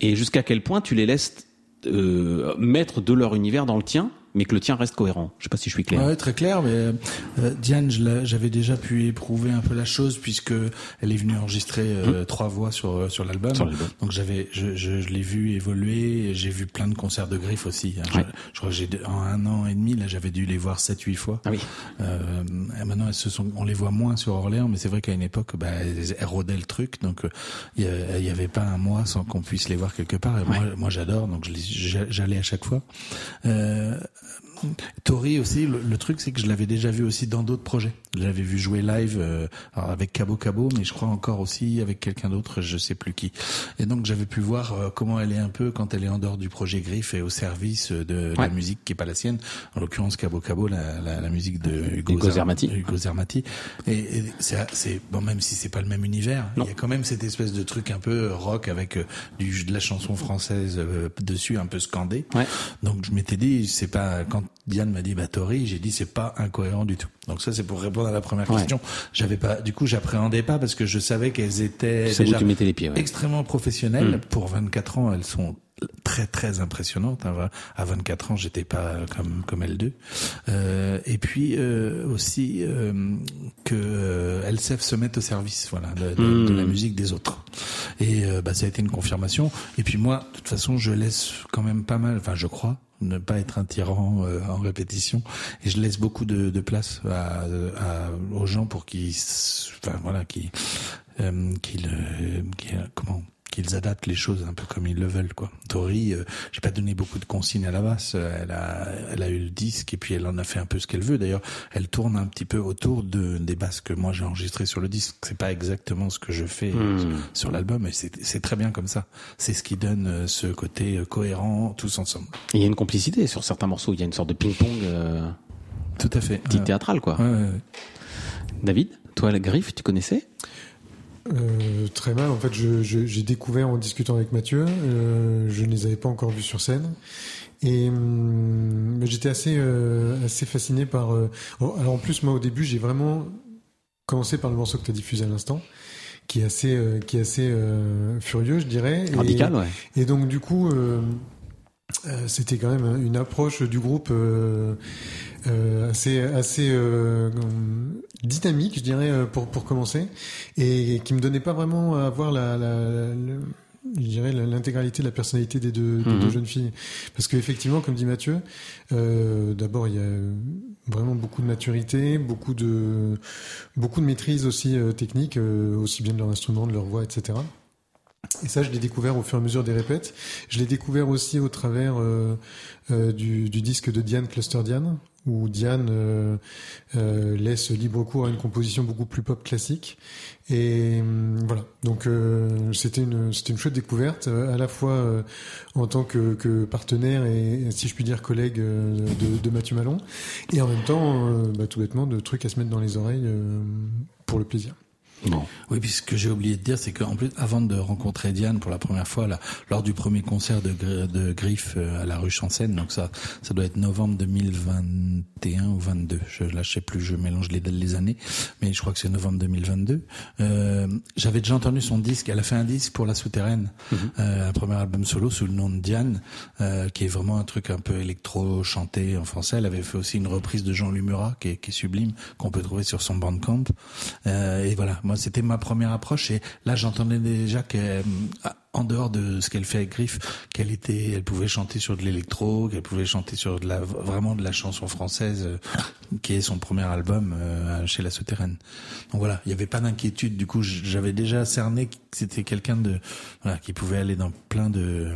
et jusqu'à quel point tu les laisses euh, mettre de leur univers dans le tien, mais que le tien reste cohérent. Je sais pas si je suis clair.
Ouais, très clair. Mais euh, euh, Diane, j'avais déjà pu éprouver un peu la chose puisque elle est venue enregistrer euh, trois voix sur euh, sur l'album. Donc j'avais, je, je, je l'ai vu évoluer. J'ai vu plein de concerts de Griff aussi. hein.
Ouais.
Je, je crois que j'ai en un an et demi là, j'avais dû les voir sept huit fois.
Ah oui.
Euh, et maintenant, elles se sont, on les voit moins sur Orléans, mais c'est vrai qu'à une époque, bah, elles, le truc, donc il y, avait pas un mois sans qu'on puisse les voir quelque part. Et moi, moi, j'adore, donc j'allais à chaque fois. Euh, Tori aussi, le, le truc c'est que je l'avais déjà vu aussi dans d'autres projets. Je l'avais vu jouer live euh, avec Cabo Cabo, mais je crois encore aussi avec quelqu'un d'autre, je sais plus qui. Et donc j'avais pu voir euh, comment elle est un peu quand elle est en dehors du projet Griff et au service de la musique qui est pas la sienne. En l'occurrence Cabo Cabo, la, la, la musique de Hugo,
Hugo Zermati.
Hugo Zermati. Et, et c'est, bon même si c'est pas le même univers, il y a quand même cette espèce de truc un peu rock avec euh, du de la chanson française euh, dessus, un peu scandé.
Ouais.
Donc je m'étais dit, c'est pas quand Diane m'a dit bah Tori, j'ai dit c'est pas incohérent du tout. Donc ça c'est pour répondre à la première
Ouais.
question. J'avais pas, du coup j'appréhendais pas parce que je savais qu'elles étaient déjà
les pieds. ouais.
extrêmement professionnelles.
Mm.
Pour 24 ans, elles sont très très impressionnantes. hein. À 24 ans, j'étais pas comme comme elles deux. Euh, et puis euh, aussi euh, que euh, savent se mettre au service, voilà, de, la musique des autres. Et bah, ça a été une confirmation. Et puis moi, de toute façon, je laisse quand même pas mal. Enfin, je crois ne pas être un tyran euh, en répétition et je laisse beaucoup de, de place à, à- aux gens pour qu'ils enfin voilà qui euh, qu'ils euh, qu'ils- comment qu'ils adaptent les choses un peu comme ils le veulent quoi. Tori, euh, j'ai pas donné beaucoup de consignes à la basse. Elle a, elle a eu le disque et puis elle en a fait un peu ce qu'elle veut. D'ailleurs, elle tourne un petit peu autour de des basses que moi j'ai enregistrées sur le disque. C'est pas exactement ce que je fais
Hmm.
sur l'album, et c'est c'est très bien comme ça. C'est ce qui donne euh, ce côté euh, cohérent tous ensemble.
Il y a une complicité sur certains morceaux. Il y a une sorte de ping-pong euh,
Tout à fait.
petit
Euh,
théâtral, quoi.
ouais, ouais, ouais.
David, toi, la griffe, tu connaissais?
Euh, très mal. En fait, j'ai découvert en discutant avec Mathieu. euh, je ne les avais pas encore vus sur scène. Et hum, j'étais assez, euh, assez fasciné par. oh, alors en plus, moi au début, j'ai vraiment commencé par le morceau que tu as diffusé à l'instant, qui est assez, qui est assez furieux, je dirais. Et-
Radical, ouais.
et donc du coup, euh, c'était quand même une approche du groupe euh, euh, assez assez euh, dynamique, je dirais, pour pour commencer, et qui me donnait pas vraiment à voir la, la, le- je dirais la- l'intégralité de la personnalité des deux, des
Mhm.
deux jeunes filles, parce qu'effectivement, comme dit Mathieu, euh, d'abord il y a vraiment beaucoup de maturité, beaucoup de beaucoup de maîtrise aussi euh, technique, euh, aussi bien de leur instrument, de leur voix, etc. Et ça, je l'ai découvert au fur et à mesure des répètes. Je l'ai découvert aussi au travers euh, euh, du, du disque de Diane, Cluster Diane, où Diane euh, euh, laisse libre cours à une composition beaucoup plus pop classique. Et hum, voilà, donc euh, c'était une c'était une chouette découverte, euh, à la fois euh, en tant que, que partenaire et si je puis dire collègue euh, de, de Mathieu Malon, et en même temps, euh, bah, tout bêtement, de trucs à se mettre dans les oreilles euh, pour le plaisir.
Bon.
Oui, puis ce que j'ai oublié de dire, c'est qu'en plus, avant de rencontrer Diane pour la première fois, là, lors du premier concert de, Gr- de Griff euh, à la rue Chancennes, donc ça, ça doit être novembre 2021 ou 22. Je, là, je sais plus, je mélange les, les années, mais je crois que c'est novembre 2022. Euh, J'avais déjà entendu son disque. Elle a fait un disque pour La Souterraine, euh, un premier album solo sous le nom de Diane, euh, qui est vraiment un truc un peu électro chanté en français. Elle avait fait aussi une reprise de Jean Lumura, qui est, qui est sublime, qu'on peut trouver sur son Bandcamp. Euh, et voilà, c'était ma première approche et là j'entendais déjà qu'en dehors de ce qu'elle fait avec Griff, qu'elle elle pouvait chanter sur de l'électro, qu'elle pouvait chanter sur de la vraiment de la chanson française, euh, qui est son premier album euh, chez La Souterraine. Donc voilà, il n'y avait pas d'inquiétude. Du coup, j'avais déjà cerné que c'était quelqu'un de qui pouvait aller dans plein de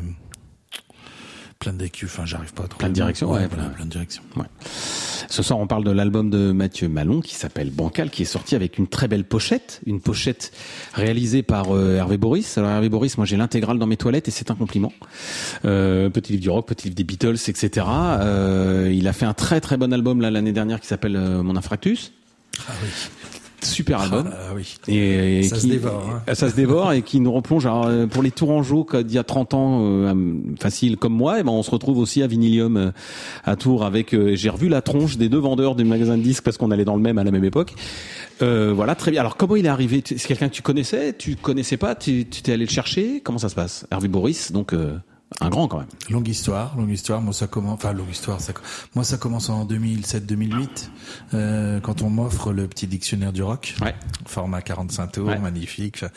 plein d'écus. Enfin, j'arrive pas à trouver.
Plein de directions, ouais,
voilà,
plein-
de directions.
Ouais. Ce soir, on parle de l'album de Mathieu Malon qui s'appelle Bancal, qui est sorti avec une très belle pochette, une pochette réalisée par euh, Hervé Boris. Alors Hervé Boris, moi j'ai l'intégrale dans mes toilettes et c'est un compliment. Euh, petit livre du rock, petit livre des Beatles, etc. Euh, il a fait un très très bon album là l'année dernière qui s'appelle Mon Infractus.
Ah oui.
Super album.
Ah oui.
Et, et
Ça se
qui-
dévore, hein.
Ça se dévore et qui nous replonge alors, euh, pour les Tourangeaux d'il y a 30 ans euh, facile comme moi, et ben on se retrouve aussi à Vinilium euh, à Tours avec euh, j'ai revu la tronche des deux vendeurs du magasin de disques parce qu'on allait dans le même à la même époque. Voilà, très bien. Alors comment il est arrivé? C'est quelqu'un que tu connaissais? Tu connaissais pas? Tu t'es allé le chercher? Comment ça se passe? Hervé Boris, donc un grand quand même.
Longue histoire, longue histoire. Moi, ça commence, enfin, longue histoire. Ça, moi, ça commence en 2007-2008, euh, quand on m'offre le petit dictionnaire du rock,
Ouais.
format 45 tours,
Ouais.
magnifique. Enfin,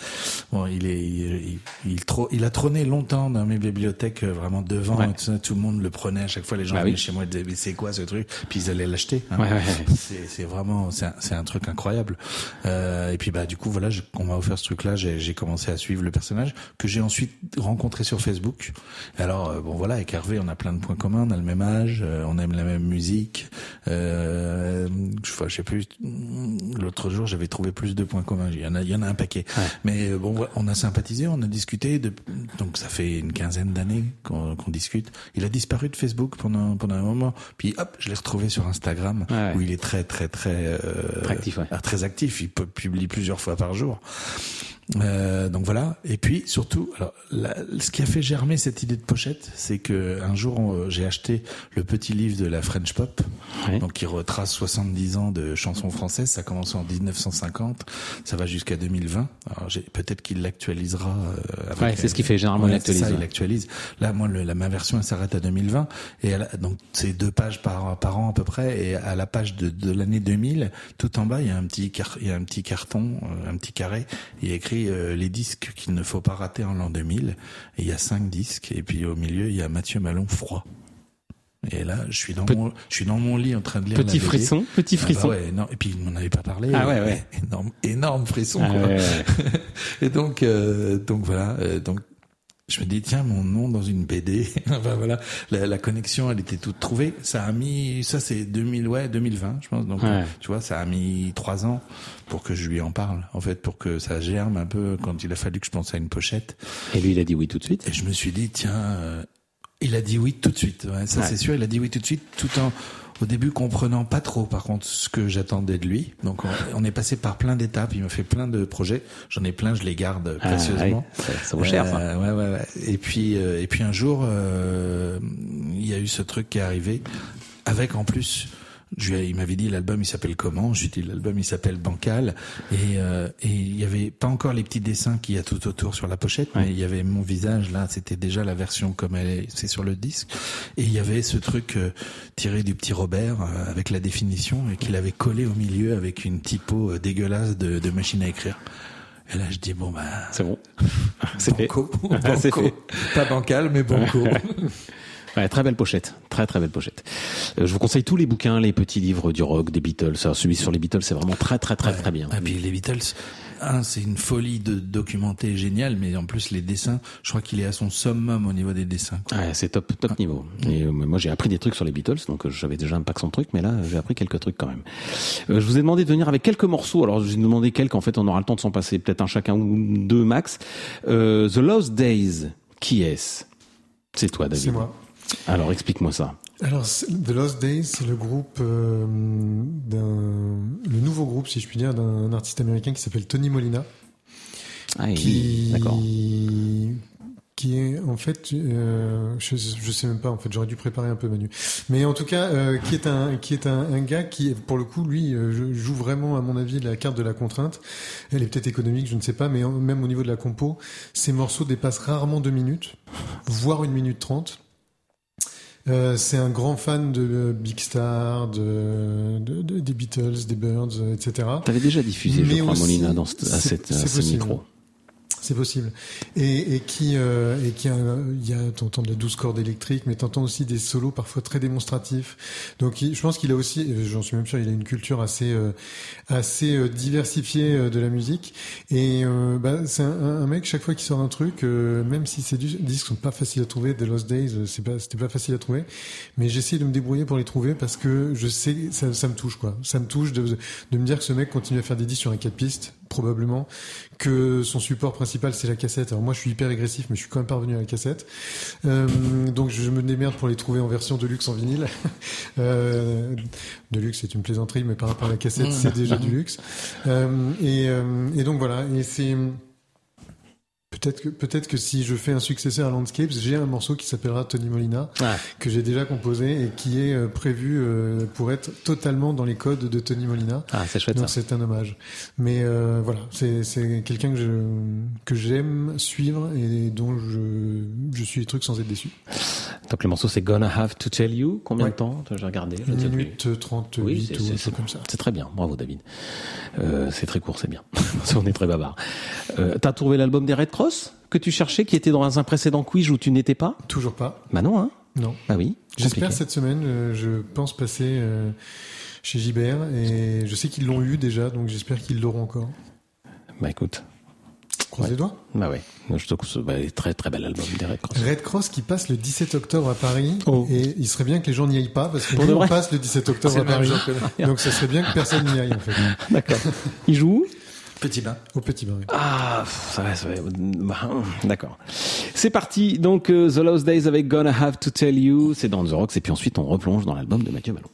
bon, il est, il, il, il, tro- il a trôné longtemps dans mes bibliothèques, euh, vraiment devant.
Ouais.
tout. Tout le monde le prenait à chaque fois. Les gens
Bah
venaient
oui.
chez moi et disaient, mais c'est quoi ce truc? Puis ils allaient l'acheter. hein.
Ouais, ouais, ouais.
C'est, vraiment, c'est un, truc incroyable. Euh, et puis bah du coup voilà, je- on m'a offert ce truc-là, j'ai commencé à suivre le personnage que j'ai ensuite rencontré sur Facebook. Alors euh, bon voilà, avec Hervé, on a plein de points communs, on a le même âge, euh, on aime la même musique. Euh, je, sais plus. L'autre jour, j'avais trouvé plus de points communs. Il y en a, il y en a un paquet. Mais euh, bon, on a sympathisé, on a discuté. De, donc ça fait une quinzaine d'années qu'on, discute. Il a disparu de Facebook pendant pendant un moment. Puis hop, je l'ai retrouvé sur Instagram
Ouais, ouais.
où il est très très très euh,
Très actif,
ah, très actif. Il publie plusieurs fois par jour. Euh, donc voilà. Et puis surtout, alors, la- ce qui a fait germer cette idée de pochette, c'est que un jour on- j'ai acheté le petit livre de la French Pop,
Ouais.
donc qui retrace 70 ans de chansons françaises. Ça commence en 1950, ça va jusqu'à 2020. Alors j'ai- peut-être qu'il l'actualisera. euh,
Ouais, c'est ce qu'il fait, généralement, l'actualise,
ça,
ouais.
il actualise. Là, moi, le- la, ma version, elle s'arrête à 2020. Et elle donc, c'est deux pages par, par an à peu près. Et à la page de, de l'année 2000, tout en bas, il y a un petit, car- il y a un petit carton, euh, un petit carré. Il y a écrit euh, les disques qu'il ne faut pas rater en l'an 2000. Et il y a cinq disques. Et puis, au milieu, il y a Mathieu Malon froid. Et là, je suis dans
Pe-
mon, je suis dans mon lit en train de lire
Petit
la BD.
frisson, petit
Ah bah
frisson.
ouais, non, et puis il m'en avait pas parlé.
Ah ouais, ouais.
Énorme, énorme frisson.
Ah
quoi.
ouais, ouais.
et donc, euh, donc voilà, euh, donc je me dis tiens mon nom dans une BD. enfin voilà, la, la connexion elle était toute trouvée. Ça a mis, ça c'est 2000 ouais 2020 je pense. Donc
Ouais.
tu vois ça a mis trois ans pour que je lui en parle. En fait pour que ça germe un peu quand il a fallu que je pense à une pochette.
Et lui, il a dit oui tout de suite.
Et je me suis dit tiens, euh, il a dit oui tout de suite. Ouais, ça
Ouais.
c'est sûr, il a dit oui tout de suite, tout en au début comprenant pas trop par contre ce que j'attendais de lui. Donc on, on est passé par plein d'étapes. Il m'a fait plein de projets. J'en ai plein, je les garde
Ah,
précieusement.
ouais, ça, ça vaut cher, ça.
Euh, ouais, ouais, ouais. Et puis euh, et puis un jour, euh, il y a eu ce truc qui est arrivé avec en plus. Je, lui ai- il m'avait dit l'album il s'appelle comment? Je lui ai dit l'album il s'appelle Bancal et euh, et il y avait pas encore les petits dessins qu'il y a tout autour sur la pochette mais il y avait mon visage là c'était déjà la version comme elle est c'est sur le disque et il y avait ce truc euh, tiré du petit Robert euh, avec la définition et qu'il avait collé au milieu avec une typo euh, dégueulasse de, de machine à écrire et là je dis bon bah
C'est bon. C'est fait.
banco,
C'est
banco.
fait.
pas bancal mais banco
Ouais, très belle pochette, très très belle pochette. Euh, je vous conseille tous les bouquins, les petits livres du rock, des Beatles. Alors, celui sur les Beatles, c'est vraiment très très très très bien.
Et puis les Beatles, un, c'est une folie de documenter génial, mais en plus les dessins, je crois qu'il est à son summum au niveau des dessins.
Ouais, c'est top top niveau. Et euh, moi j'ai appris des trucs sur les Beatles, donc euh, j'avais déjà un pack sans trucs, mais là j'ai appris quelques trucs quand même. Euh, je vous ai demandé de venir avec quelques morceaux. Alors je vous ai demandé quelques, en fait on aura le temps de s'en passer peut-être un chacun ou deux max. Euh, The Lost Days, qui est-ce? C'est toi David.
C'est moi.
Alors explique-moi ça.
Alors, The Lost Days, c'est le groupe euh, d'un, le nouveau groupe, si je puis dire, d'un artiste américain qui s'appelle Tony Molina,
Ah,
qui,
d'accord.
qui est en fait, euh, je, je sais même pas, en fait, j'aurais dû préparer un peu Manu, mais en tout cas, euh, qui est un, qui est un, un gars qui, pour le coup, lui, euh, joue vraiment, à mon avis, la carte de la contrainte. Elle est peut-être économique, je ne sais pas, mais en- même au niveau de la compo, ces morceaux dépassent rarement deux minutes, voire une minute trente. Euh, c'est un grand fan de Big Star, de, de- de- des Beatles, des Birds, euh, etc.
T'avais déjà diffusé, je
Mais
crois,
aussi-
Molina, dans ce, à, cette, à ce micro.
C'est possible. Et, et qui, euh, et qui, a- il y a, t'entends de la douce corde électrique, mais t'entends aussi des solos parfois très démonstratifs. Donc, je pense qu'il a aussi, euh, j'en suis même sûr, il a une culture assez, euh, assez euh, diversifiée euh, de la musique. Et euh, bah, c'est un, mec chaque fois qu'il sort un truc, euh, même si dis- disques sont pas faciles à trouver, The Lost Days, euh, c'est pas, c'était pas facile à trouver, mais j'essaie de me débrouiller pour les trouver parce que je sais, ça, ça me touche quoi. Ça me touche de, de me dire que ce mec continue à faire des disques sur un 4 pistes, probablement, que son support principal c'est la cassette. Alors moi je suis hyper agressif, mais je suis quand même pas revenu à la cassette. Euh, donc je me démerde pour les trouver en version de luxe en vinyle. Euh, de luxe c'est une plaisanterie, mais par rapport à la cassette c'est déjà du luxe. Euh, et, euh, et donc voilà, et c'est Peut-être que, peut-être que si je fais un successeur à Landscapes, j'ai un morceau qui s'appellera Tony Molina,
Ah.
que j'ai déjà composé et qui est euh, prévu euh, pour être totalement dans les codes de Tony Molina.
Ah, c'est chouette
Donc c'est un hommage. Mais euh, voilà, c'est, c'est quelqu'un que, je, que j'aime suivre et dont je, je suis les trucs sans être déçu.
Donc le morceau c'est Gonna Have to Tell You. Combien
Ouais.
de temps J'ai regardé.
Une minute 38
Oui, c'est-
ou
c'est-
un truc comme ça.
C'est très bien, bravo David. Euh, c'est très court, c'est bien. On est très bavard. Euh, T'as trouvé l'album des Red Cross que tu cherchais, qui était dans un précédent quiz où tu n'étais pas?
Toujours pas.
Bah non, hein
Non.
Bah oui.
J'espère cette semaine, euh, je pense passer chez Gibert et je sais qu'ils l'ont eu déjà, donc j'espère qu'ils l'auront encore.
Bah écoute.
Croise
Ouais.
les doigts.
Bah ouais. Je te conseille- bah, très très bel album des Red Cross.
Red Cross qui passe le 17 octobre à Paris
Oh.
et il serait bien que les gens n'y aillent pas parce que
Pour
nous on passe le 17 octobre
C'est
à Paris
que
donc ça serait bien que personne n'y aille en fait
D'accord. Il joue où?
Petit bain.
au petit bain. oui.
Ah, ça va, ça va. Bah, D'accord. C'est parti. Donc, euh, The Lost Days avec Gonna Have to Tell You. C'est dans The Rocks. Et puis ensuite, on replonge dans l'album de Mathieu Ballon.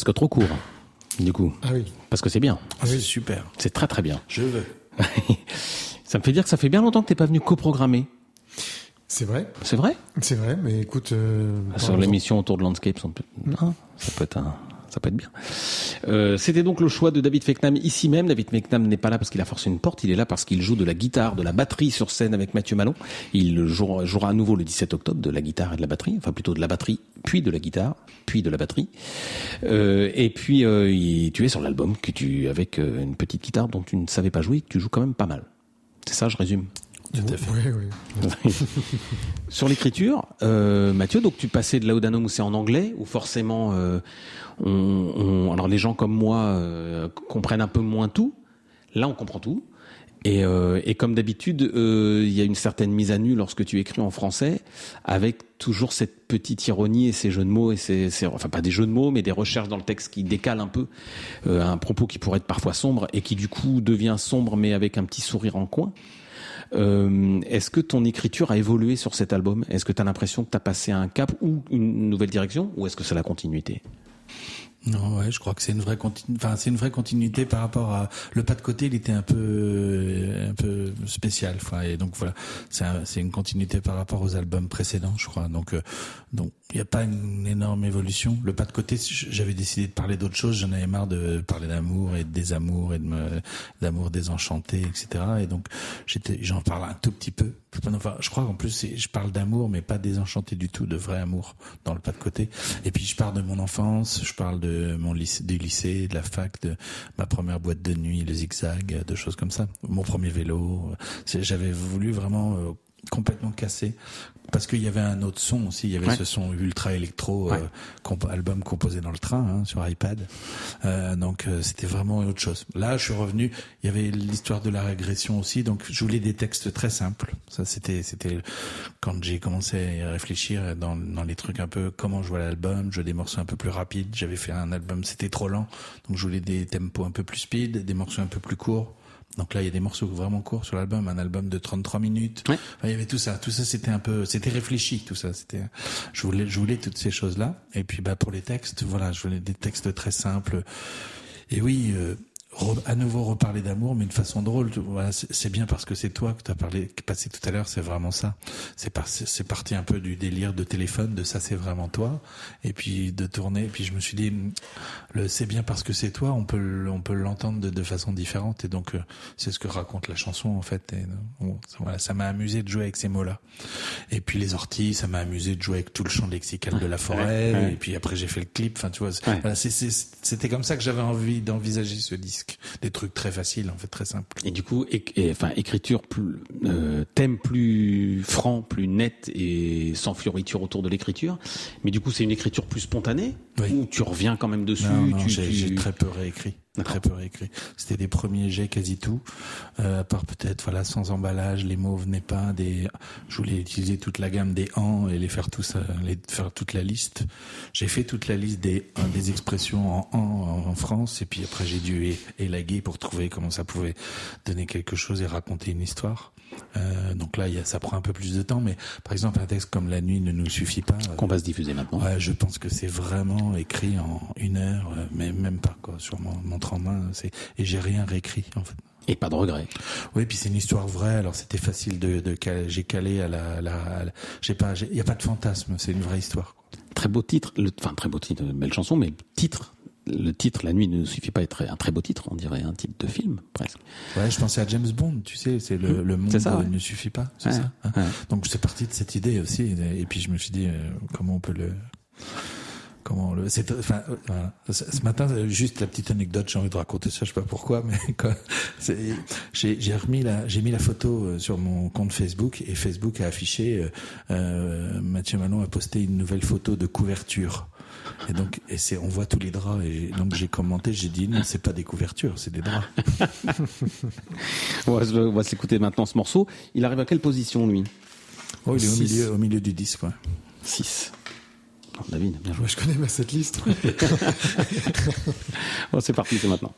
Presque trop court. Du coup.
Ah oui.
Parce que c'est bien.
Ah, c'est super.
C'est très très bien.
Je veux.
ça me fait dire que ça fait bien longtemps que t'es pas venu coprogrammer.
C'est vrai,
C'est vrai?
C'est vrai, mais écoute, euh,
Sur l'émission autour de Landscape, ça peut, non, ça peut être un- ça peut être bien. Euh, C'était donc le choix de David Feknam ici même. David Feknam n'est pas là parce qu'il a forcé une porte, il est là parce qu'il joue de la guitare, de la batterie sur scène avec Mathieu Malon. Il jouera, à nouveau le 17 octobre de la guitare et de la batterie, enfin plutôt de la batterie, puis de la guitare, puis de la batterie. Euh, et puis euh, tu es sur l'album avec une petite guitare dont tu ne savais pas jouer, que tu joues quand même pas mal. C'est ça, je résume.
Oui, oui.
Sur l'écriture, euh, Mathieu, donc tu passais de Laudanum où c'est en anglais, où forcément, euh, on, on- alors les gens comme moi euh, comprennent un peu moins tout. Là, on comprend tout. Et, euh, et comme d'habitude, il y a une certaine mise à nu lorsque tu écris en français, avec toujours cette petite ironie et ces jeux de mots et ces, ces- enfin pas des jeux de mots, mais des recherches dans le texte qui décalent un peu un propos qui pourrait être parfois sombre et qui du coup devient sombre mais avec un petit sourire en coin. Euh, Est-ce que ton écriture a évolué sur cet album? Est-ce que tu as l'impression que tu as passé un cap ou une nouvelle direction? Ou est-ce que c'est la continuité?
Non, ouais, je crois que c'est une vraie enfin, c'est une vraie continuité par rapport à le pas de côté, il était un peu un peu spécial, enfin, et donc voilà, c'est c'est une continuité par rapport aux albums précédents, je crois. Donc euh, donc il n'y a pas une énorme évolution. Le pas de côté, j'avais décidé de parler d'autre chose, j'en avais marre de parler d'amour et de désamour et de d'amour désenchanté, etc. Et donc j'en parle un tout petit peu. Enfin, je crois qu'en plus je parle d'amour, mais pas désenchanté du tout, de vrai amour dans le pas de côté. Et puis je parle de mon enfance, je parle de mon lycée, du lycée, de la fac, de ma première boîte de nuit, le zigzag, de choses comme ça. Mon premier vélo. J'avais voulu vraiment euh, complètement casser parce qu'il y avait un autre son aussi. Il y avait
Ouais.
ce son ultra électro, euh, comp- album composé dans le train hein, sur iPad. Euh, donc euh, c'était vraiment autre chose. Là, je suis revenu. Il y avait l'histoire de la régression aussi. Donc je voulais des textes très simples. Ça, c'était c'était quand j'ai commencé à réfléchir dans, dans les trucs un peu comment je vois l'album. Je veux des morceaux un peu plus rapides. J'avais fait un album, c'était trop lent. Donc je voulais des tempos un peu plus speed, des morceaux un peu plus courts. Donc là, il y a des morceaux vraiment courts sur l'album, un album de 33 minutes. Enfin, il y avait tout ça, tout ça, c'était un peu, c'était réfléchi, tout ça. C'était, je voulais, je voulais toutes ces choses-là. Et puis, bah, pour les textes, voilà, je voulais des textes très simples. Et oui, euh, à nouveau reparler d'amour, mais de façon drôle. Voilà, c'est bien parce que c'est toi que tu as parlé, qui passé tout à l'heure. C'est vraiment ça. C'est par- parti un peu du délire de téléphone, de ça, c'est vraiment toi. Et puis de tourner. Et puis je me suis dit, le c'est bien parce que c'est toi. On peut, on peut l'entendre de, de façon différente. Et donc euh, c'est ce que raconte la chanson en fait. Et, euh, bon, ça- voilà, ça m'a amusé de jouer avec ces mots-là. Et puis les orties, ça m'a amusé de jouer avec tout le champ lexical de la forêt.
Ouais, ouais.
Et puis après j'ai fait le clip. Enfin tu vois, c'est- voilà, c'était comme ça que j'avais envie d'envisager ce disque. Des trucs très faciles en fait, très simples.
Et du coup, et, enfin, écriture plus, euh, thème plus franc, plus net et sans fioriture autour de l'écriture. Mais du coup, c'est une écriture plus spontanée ou tu reviens quand même dessus.
Non, non,
tu-
j'ai
tu-
j'ai très peu réécrit. Très peu réécrit. C'était des premiers jets quasi tout, euh, à part peut-être voilà sans emballage, les mots venaient pas. Des, je voulais utiliser toute la gamme des en et les faire tous, euh, les faire toute la liste. J'ai fait toute la liste des euh, des expressions en en en France et puis après j'ai dû élaguer pour trouver comment ça pouvait donner quelque chose et raconter une histoire. Euh, donc là, ça prend un peu plus de temps, mais par exemple, un texte comme La nuit ne nous suffit pas.
Qu'on va se diffuser maintenant.
Ouais, je pense que c'est vraiment écrit en une heure, euh, mais même pas quoi, sur mon montre en main. C'est et j'ai rien réécrit en fait.
Et pas de regret.
Oui, puis c'est une histoire vraie. Alors c'était facile de, de caler- j'ai calé à la, la, la- j'ai pas, il y a pas de fantasme. C'est une vraie histoire.
Très beau titre, le, enfin très beau titre, belle chanson, mais le titre, le titre, La nuit ne suffit pas à être un très beau titre, on dirait un titre de film presque.
Ouais, je pensais à James Bond. Tu sais, c'est le, le monde
C'est ça, ouais.
ne suffit pas. C'est
Ouais,
ça. hein.
ouais.
Donc c'est parti de cette idée aussi. Et puis je me suis dit euh, comment on peut le comment le c'est enfin euh, voilà. ce matin euh, juste la petite anecdote j'ai envie de raconter ça je sais pas pourquoi mais j'ai j'ai remis la j'ai mis la photo sur mon compte Facebook et Facebook a affiché euh, Mathieu Malon a posté une nouvelle photo de couverture et donc et c'est on voit tous les draps et donc j'ai commenté j'ai dit non c'est pas des couvertures c'est des draps
On va, se- on va s'écouter maintenant ce morceau. Il arrive à quelle position lui?
Oh il est au
Six.
milieu au milieu du disque ouais.
6. David, bien joué.
Ouais, je connais ma setlist.
Bon, c'est parti, c'est maintenant.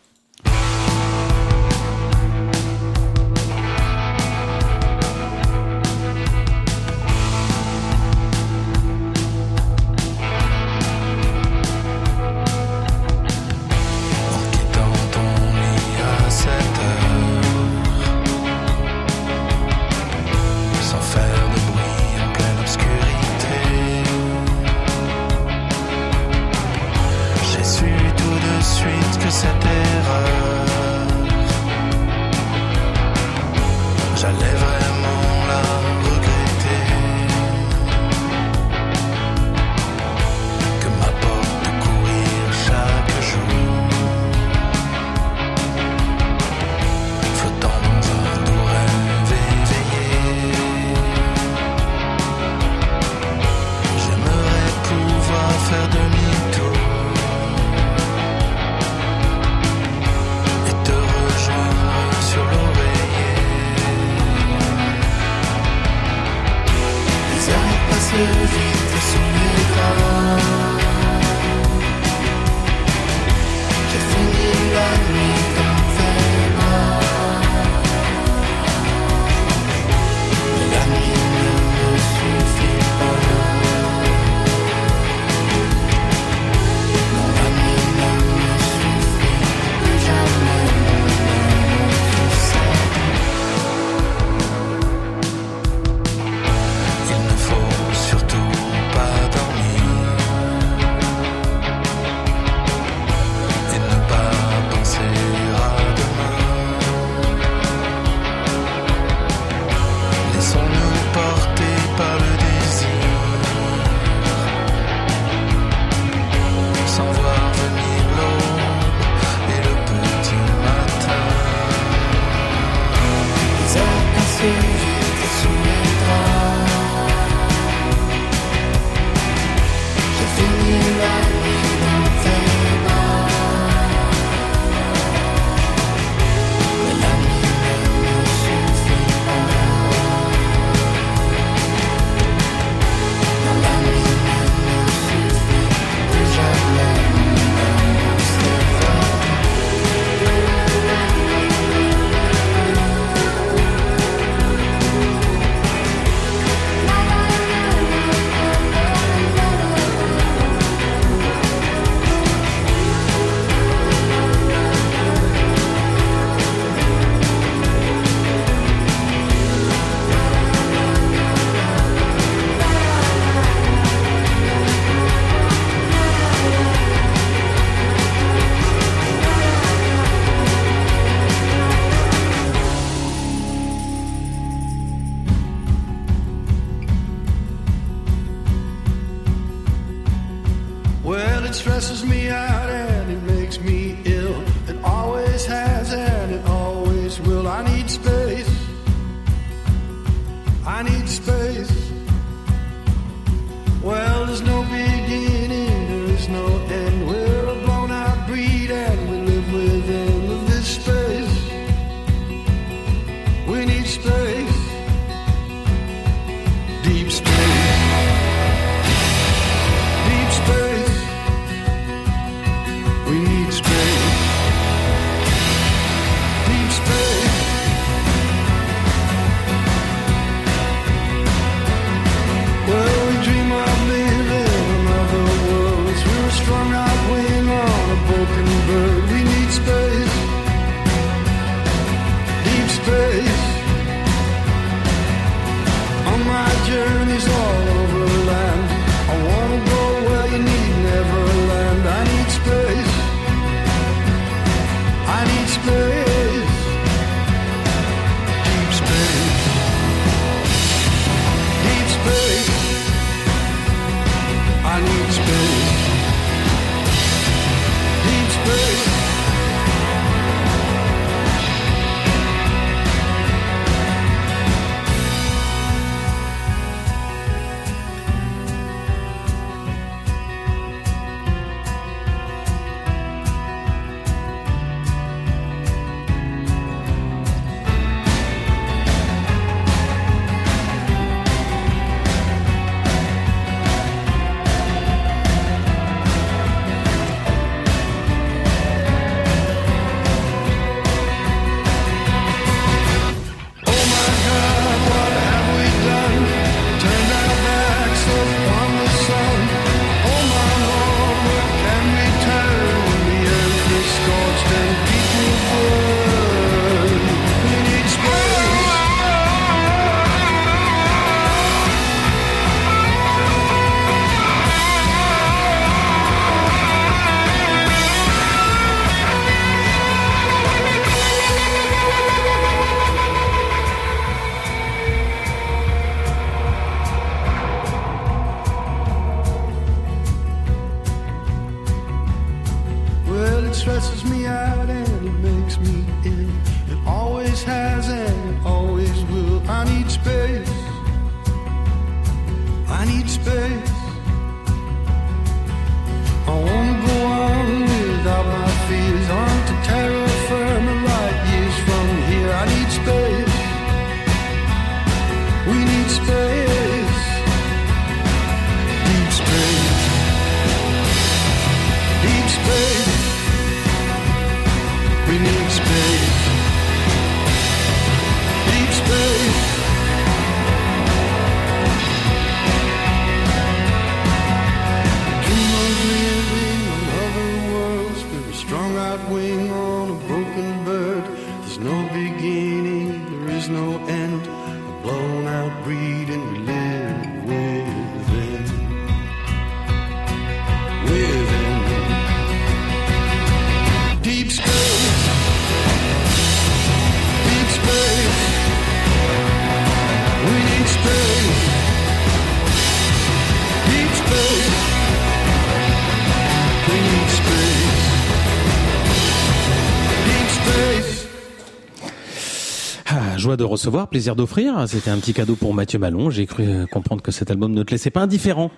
Joie de recevoir, plaisir d'offrir. C'était un petit cadeau pour Mathieu Malon. J'ai cru euh, comprendre que cet album ne te laissait pas indifférent.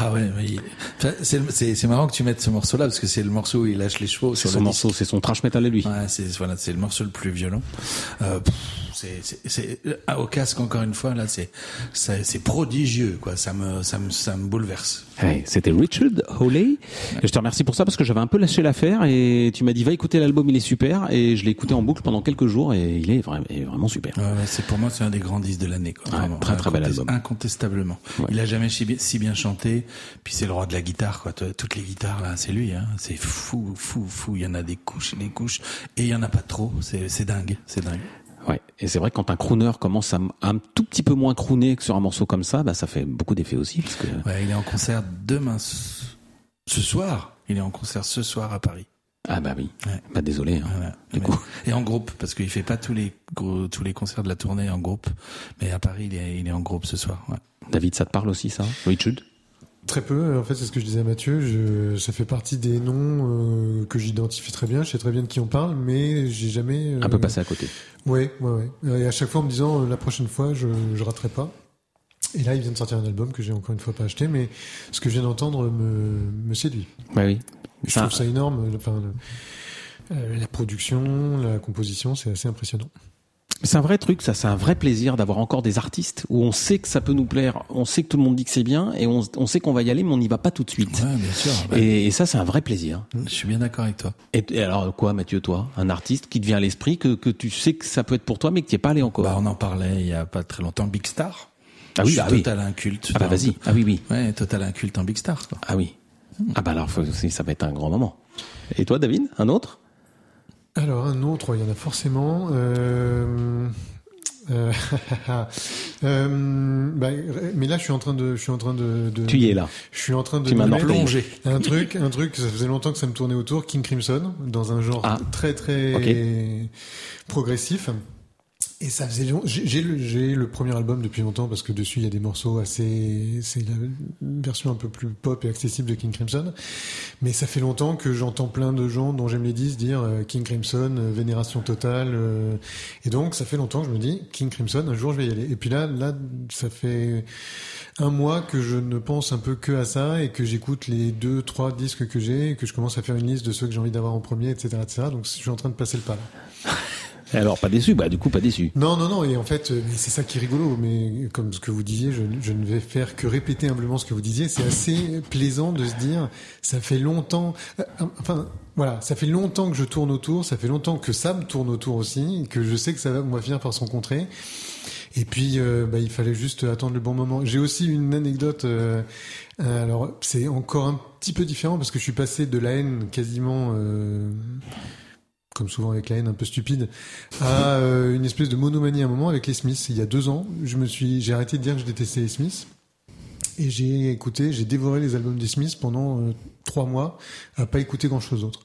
Ah ouais, oui. C'est marrant que tu mettes ce morceau-là parce que c'est le morceau où il lâche les chevaux
C'est son morceau, c'est son trash metal à lui.
Ouais, c'est voilà, c'est le morceau le plus violent. Euh, pff, c'est ah, au casque encore une fois là, c'est prodigieux quoi. Ça me ça me ça me bouleverse.
Hey, C'était Richard Hawley. Je te remercie pour ça parce que j'avais un peu lâché l'affaire et tu m'as dit va écouter l'album, il est super. Et je l'ai écouté en boucle pendant quelques jours et il est vraiment, il est vraiment super.
Ouais, c'est pour moi c'est un des grands disques de l'année quoi.
Ouais,
Vraiment,
très, très bel album.
Incontestablement.
Ouais.
Il a jamais si bien, si bien chanté. Puis c'est le roi de la guitare quoi. Toutes les guitares là, c'est lui. Hein. C'est fou, fou, fou. Il y en a des couches et des couches et il y en a pas trop. C'est c'est dingue, c'est dingue.
Ouais. Et c'est vrai que quand un crooner commence à un tout petit peu moins crooner que sur un morceau comme ça, bah ça fait beaucoup d'effet aussi. Parce que
Ouais, il est en concert demain, ce soir. Il est en concert ce soir à Paris.
ah bah oui.
Ouais.
Bah désolé. hein.
Voilà.
Du coup.
Et en groupe, parce qu'il fait pas tous les gros- tous les concerts de la tournée en groupe, mais à Paris il est, il est en groupe ce soir. Ouais.
David, ça te parle aussi ça? Richard?
Très peu. En fait, c'est ce que je disais à Mathieu. Je, ça fait partie des noms euh, que j'identifie très bien. Je sais très bien de qui on parle, mais j'ai jamais.
Un peu passé à côté.
Ouais, ouais, ouais. Et à chaque fois en me disant euh, la prochaine fois, je, je raterai pas. Et là, il vient de sortir un album que j'ai encore une fois pas acheté, mais ce que je viens d'entendre me, me séduit.
Bah oui.
Je trouve ça énorme. Enfin, le- euh, la production, la composition, c'est assez impressionnant.
C'est un vrai truc, ça, c'est un vrai plaisir d'avoir encore des artistes où on sait que ça peut nous plaire, on sait que tout le monde dit que c'est bien et on, on sait qu'on va y aller, mais on n'y va pas tout de suite.
Ouais, bien sûr.
Et, et ça, c'est un vrai plaisir.
Je suis bien d'accord avec toi.
Et, et alors, quoi, Mathieu, toi? Un artiste qui te vient à l'esprit, que, que tu sais que ça peut être pour toi, mais que tu n'y es pas allé encore?
Bah, on en parlait il y a pas très longtemps. Big Star.
Ah oui,
je suis
ah oui.
total inculte.
Ah bah vas-y, ah oui, oui.
Ouais, total inculte en Big Star. Quoi.
Ah oui. Ah bah alors, faut- ça va être un grand moment. Et toi, David Un autre?
Alors un autre, il y en a forcément. Euh... euh, euh, bah, mais là, je suis en train de, je suis en train de. de-
Tu y es là.
Je suis en train de
Tu plongé.
Un truc, un truc. Ça faisait longtemps que ça me tournait autour. King Crimson, dans un genre
Ah.
très très progressif. Et ça faisait long- j'ai le, le premier album depuis longtemps parce que dessus il y a des morceaux assez, c'est la version un peu plus pop et accessible de King Crimson. Mais ça fait longtemps que j'entends plein de gens dont j'aime les disques dire euh, King Crimson, euh, vénération totale. euh, et donc ça fait longtemps que je me dis King Crimson, un jour je vais y aller. Et puis là, là, ça fait un mois que je ne pense un peu que à ça et que j'écoute les deux, trois disques que j'ai et que je commence à faire une liste de ceux que j'ai envie d'avoir en premier, etc., etc. Donc je suis en train de passer le pas là.
Alors, pas déçu Bah du coup, pas déçu.
Non, non, non, et en fait, c'est ça qui est rigolo, mais comme ce que vous disiez, je, ne vais faire que répéter humblement ce que vous disiez, c'est assez plaisant de se dire, ça fait longtemps, euh, enfin, voilà, ça fait longtemps que je tourne autour, ça fait longtemps que ça me tourne autour aussi, que je sais que ça va, va finir par se rencontrer. Et puis, euh, bah, il fallait juste attendre le bon moment. J'ai aussi une anecdote. euh, alors, c'est encore un petit peu différent parce que je suis passé de la haine quasiment, comme souvent avec la haine un peu stupide, à euh, une espèce de monomanie à un moment avec les Smiths. Il y a deux ans, je me suis, j'ai arrêté de dire que je détestais les Smiths. Et j'ai écouté, j'ai dévoré les albums des Smiths pendant euh, trois mois, à pas écouter grand chose d'autre.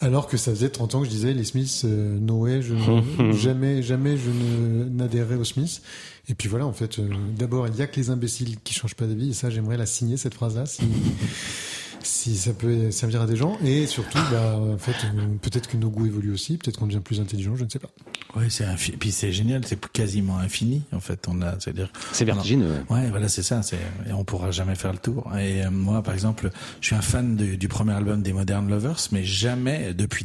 Alors que ça faisait 30 ans que je disais les Smiths, euh, no way, je ne- jamais, jamais je ne n'adhérerai aux Smiths. Et puis voilà, en fait, euh, d'abord, il y a que les imbéciles qui changent pas d'avis, et ça, j'aimerais la signer cette phrase-là, si, si ça peut servir à des gens. Et surtout, bah, en fait, peut-être que nos goûts évoluent aussi, peut-être qu'on devient plus intelligent, je ne sais pas.
Ouais, c'est infi- puis c'est génial, c'est quasiment infini en fait. On a, c'est-à-dire,
C'est vertigineux. ouais.
Ouais, voilà, c'est ça. C'est et on pourra jamais faire le tour. Et euh, moi, par exemple, je suis un fan de- du premier album des Modern Lovers, mais jamais depuis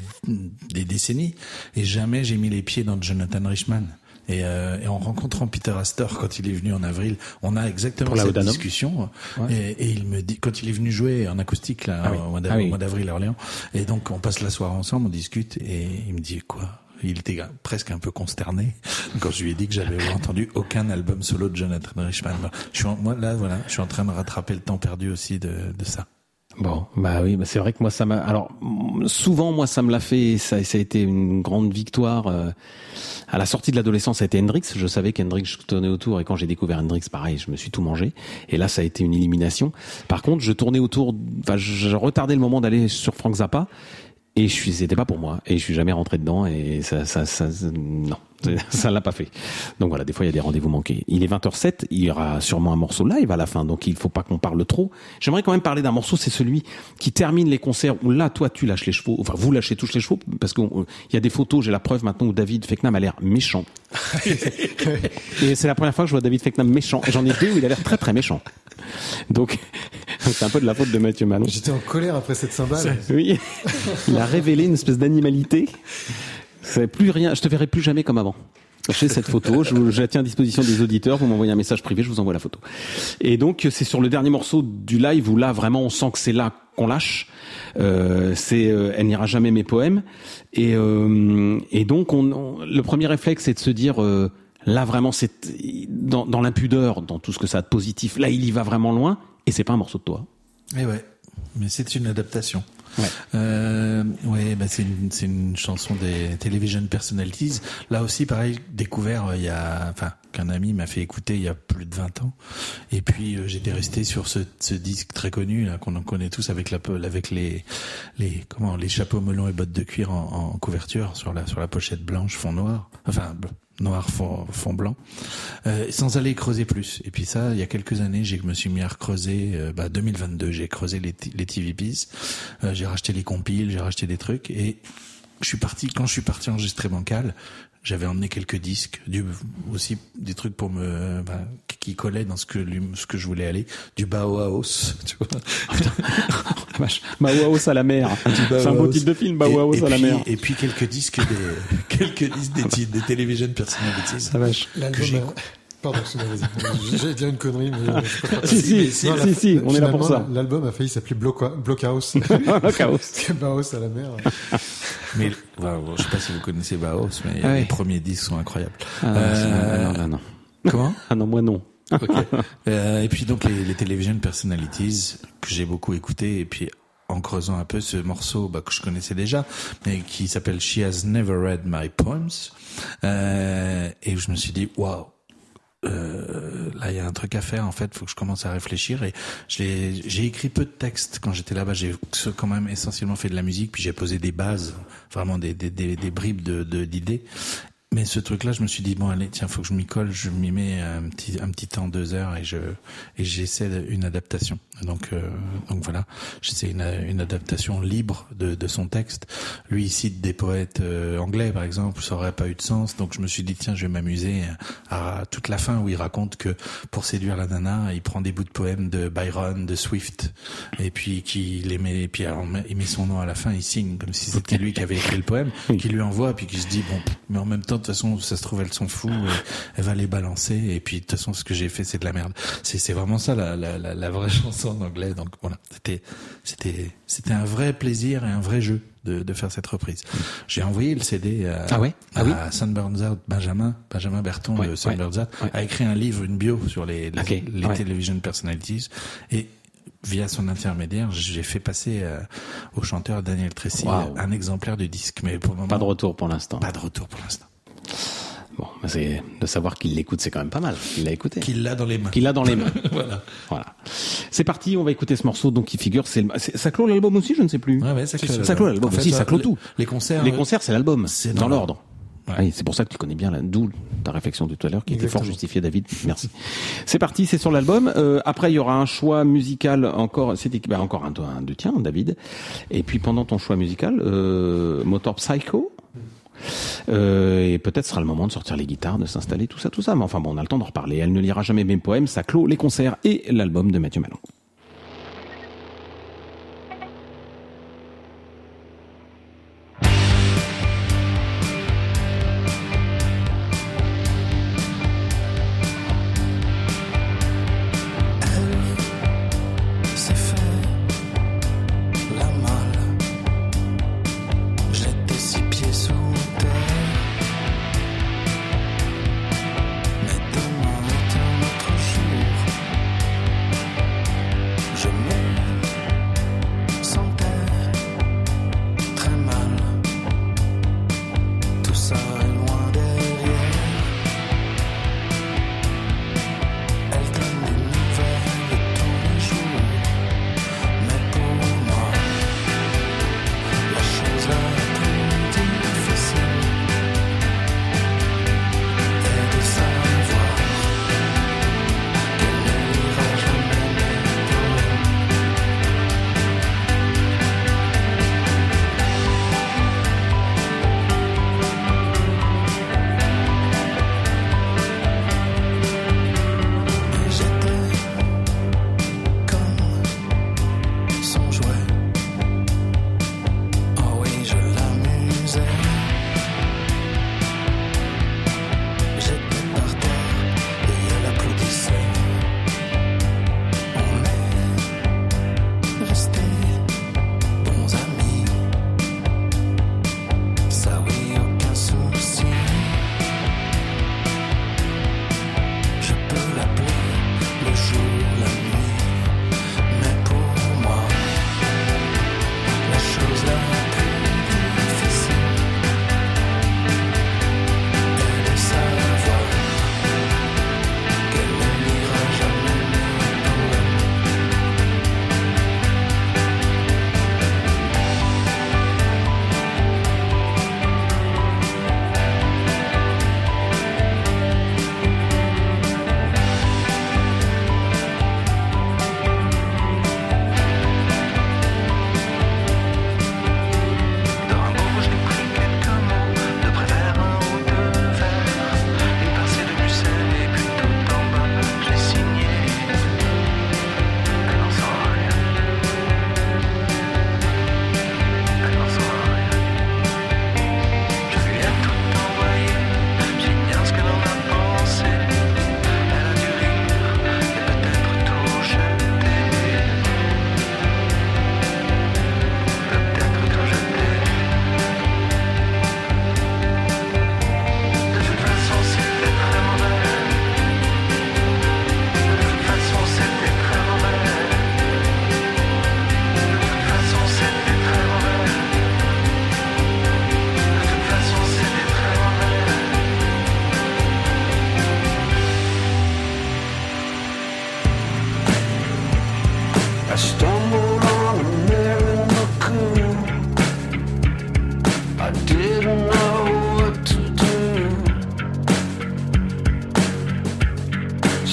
des décennies, et jamais j'ai mis les pieds dans Jonathan Richman. Et, euh, et en rencontrant Peter Astor quand il est venu en avril, on a exactement
Pour
cette discussion.
Ouais.
Et, et il me dit quand il est venu jouer en acoustique là
Ah oui.
au mois d'av-
Ah oui.
d'avril à Orléans, et donc on passe la soirée ensemble, on discute, et il me dit quoi? Il était presque un peu consterné quand je lui ai dit que j'avais entendu aucun album solo de Jonathan Richman. Je suis en- moi là, voilà, je suis en train de rattraper le temps perdu aussi de, de ça.
Bon, bah oui, bah c'est vrai que moi ça m'a. Alors souvent moi ça me l'a fait. Ça, ça a été une grande victoire. euh, à la sortie de l'adolescence, ça a été Hendrix. Je savais qu'Hendrix je tournais autour et quand j'ai découvert Hendrix, pareil, je me suis tout mangé. Et là, ça a été une élimination. Par contre, je tournais autour. Enfin, je retardais le moment d'aller sur Frank Zappa. Et je suis, c'était pas pour moi. Et je suis jamais rentré dedans. Et ça, ça, ça, non, ça l'a pas fait. Donc voilà, des fois il y a des rendez-vous manqués. Il est 20h07. Il y aura sûrement un morceau live à la fin. Donc il faut pas qu'on parle trop. J'aimerais quand même parler d'un morceau. C'est celui qui termine les concerts où là, toi, tu lâches les chevaux. Enfin, vous lâchez tous les chevaux parce qu'il y a des photos. J'ai la preuve maintenant où David Feknam a l'air méchant. et c'est la première fois que je vois David Feknam méchant. Et J'en ai deux où il a l'air très très méchant. Donc c'est un peu de la faute de Mathieu Manon.
J'étais en colère après cette cymbale.
Oui, il a révélé une espèce d'animalité. C'est plus rien. Je te verrai plus jamais comme avant. J'ai cette photo, je, je la tiens à disposition des auditeurs. Vous m'envoyez un message privé, je vous envoie la photo. Et donc c'est sur le dernier morceau du live où là vraiment on sent que c'est là qu'on lâche. Euh, c'est euh, elle n'ira jamais mes poèmes. Et, euh, et donc on, on- le premier réflexe c'est de se dire euh, là vraiment c'est dans, dans l'impudeur, dans tout ce que ça a de positif. Là il y va vraiment loin et c'est pas un morceau de toi.
Et ouais, mais c'est une adaptation. Ouais, euh, ouais bah c'est une, c'est une chanson des Television Personalities. Là aussi, pareil, découvert euh, il y a, enfin, qu'un ami m'a fait écouter il y a plus de 20 ans. Et puis euh, j'étais resté sur ce, ce disque très connu là qu'on en connaît tous avec la, avec les, les, comment, les chapeaux melons et bottes de cuir en, en couverture sur la, sur la pochette blanche, fond noir. Enfin, noir fond, fond blanc, euh, sans aller creuser plus. Et puis ça, il y a quelques années, je me suis mis à recreuser. euh, bah 2022, j'ai creusé les, les TVPs, euh, j'ai racheté les compiles, j'ai racheté des trucs et je suis parti quand je suis parti enregistrer Bancal. J'avais emmené quelques disques, du, aussi des trucs pour me bah, qui- collaient dans ce que ce que je voulais aller, du Bauhaus, tu vois.
Bauhaus à la mer. C'est un beau titre de film,
Et-
Bauhaus à la mer.
Et puis quelques disques des quelques disques des, titres, des television personalities.
Ça vache.
que j'ai
a- Pardon. J'allais dire une connerie, mais je.
Si, si, si,
Non, la-
si, si, on est là pour ça.
L'album a failli s'appeler Blockhouse. Blockhouse.
Blockhouse.
À la mer.
Mais bah, je sais pas si vous connaissez Bauhaus, mais
Ah
les premiers disques sont incroyables.
Ah,
Euh,
non, non, non.
Comment?
Ah non, moi non.
Euh, et puis donc les, les television personalities que j'ai beaucoup écouté et puis en creusant un peu ce morceau bah, que je connaissais déjà, mais qui s'appelle She Has Never Read My Poems, euh, et je me suis dit waouh. Euh, là, il y a un truc à faire. En fait, faut que je commence à réfléchir. Et j'ai écrit peu de textes quand j'étais là-bas. J'ai quand même essentiellement fait de la musique, puis j'ai posé des bases, vraiment des, bribes d'idées. Mais ce truc-là, je me suis dit bon allez, tiens, faut que je m'y colle. Je m'y mets un petit un petit temps, deux heures, et je et j'essaie une adaptation. Donc euh, donc voilà, j'essaie une, une adaptation libre de, de son texte. Lui, il cite des poètes euh, anglais, par exemple, ça aurait pas eu de sens. Donc je me suis dit tiens, je vais m'amuser à, à toute la fin où il raconte que pour séduire la nana, il prend des bouts de poèmes de Byron, de Swift, et puis qu'il les met, et puis alors, il met son nom à la fin, il signe comme si c'était lui qui avait écrit le poème, qu'il lui envoie, puis qu'il se dit bon, mais en même temps, de toute façon, ça se trouve, elle s'en fout, et elle va les balancer, et puis de toute façon, ce que j'ai fait, c'est de la merde. C'est c'est vraiment ça la, la, la, la vraie chanson en anglais. Donc voilà, c'était c'était c'était un vrai plaisir et un vrai jeu de, de faire cette reprise. J'ai envoyé le CD à,
Ah ouais? Ah
à
oui?
Sunburns Out, Benjamin, Benjamin Berton
Ouais,
de Sunburns Out,
ouais.
a écrit un livre, une bio sur les, les, television personalities et via son intermédiaire, j'ai fait passer euh, au chanteur Daniel Tracy
Waouh.
un exemplaire du disque, mais pour le moment
Pas de retour pour l'instant.
pas de retour pour l'instant.
Bon, c'est de savoir qu'il l'écoute, c'est quand même pas mal. Il l'a écouté.
Qu'il l'a dans les mains.
Qu'il l'a dans les mains.
voilà.
Voilà. C'est parti, on va écouter ce morceau donc qui figure. C'est ça clôt l'album aussi, je ne sais plus.
Ouais, ouais, ça clôt
l'album
En fait,
aussi, ça clôt tout.
les concerts,
les concerts, c'est l'album.
c'est
dans
dans
l'ordre.
Ouais.
Oui, c'est pour ça que tu connais bien, la- d'où ta réflexion de tout à l'heure, qui était fort justifiée, David. Merci. c'est parti, c'est sur l'album. Euh, après, il y aura un choix musical encore. C'était bah, encore un, un de tien, David. Et puis pendant ton choix musical, euh, Motor Psycho. Euh, et peut-être sera le moment de sortir les guitares, de s'installer, tout ça, tout ça. Mais enfin bon, on a le temps d'en reparler. Elle ne lira jamais mes poèmes. Ça clôt les concerts et l'album de Mathieu Malon.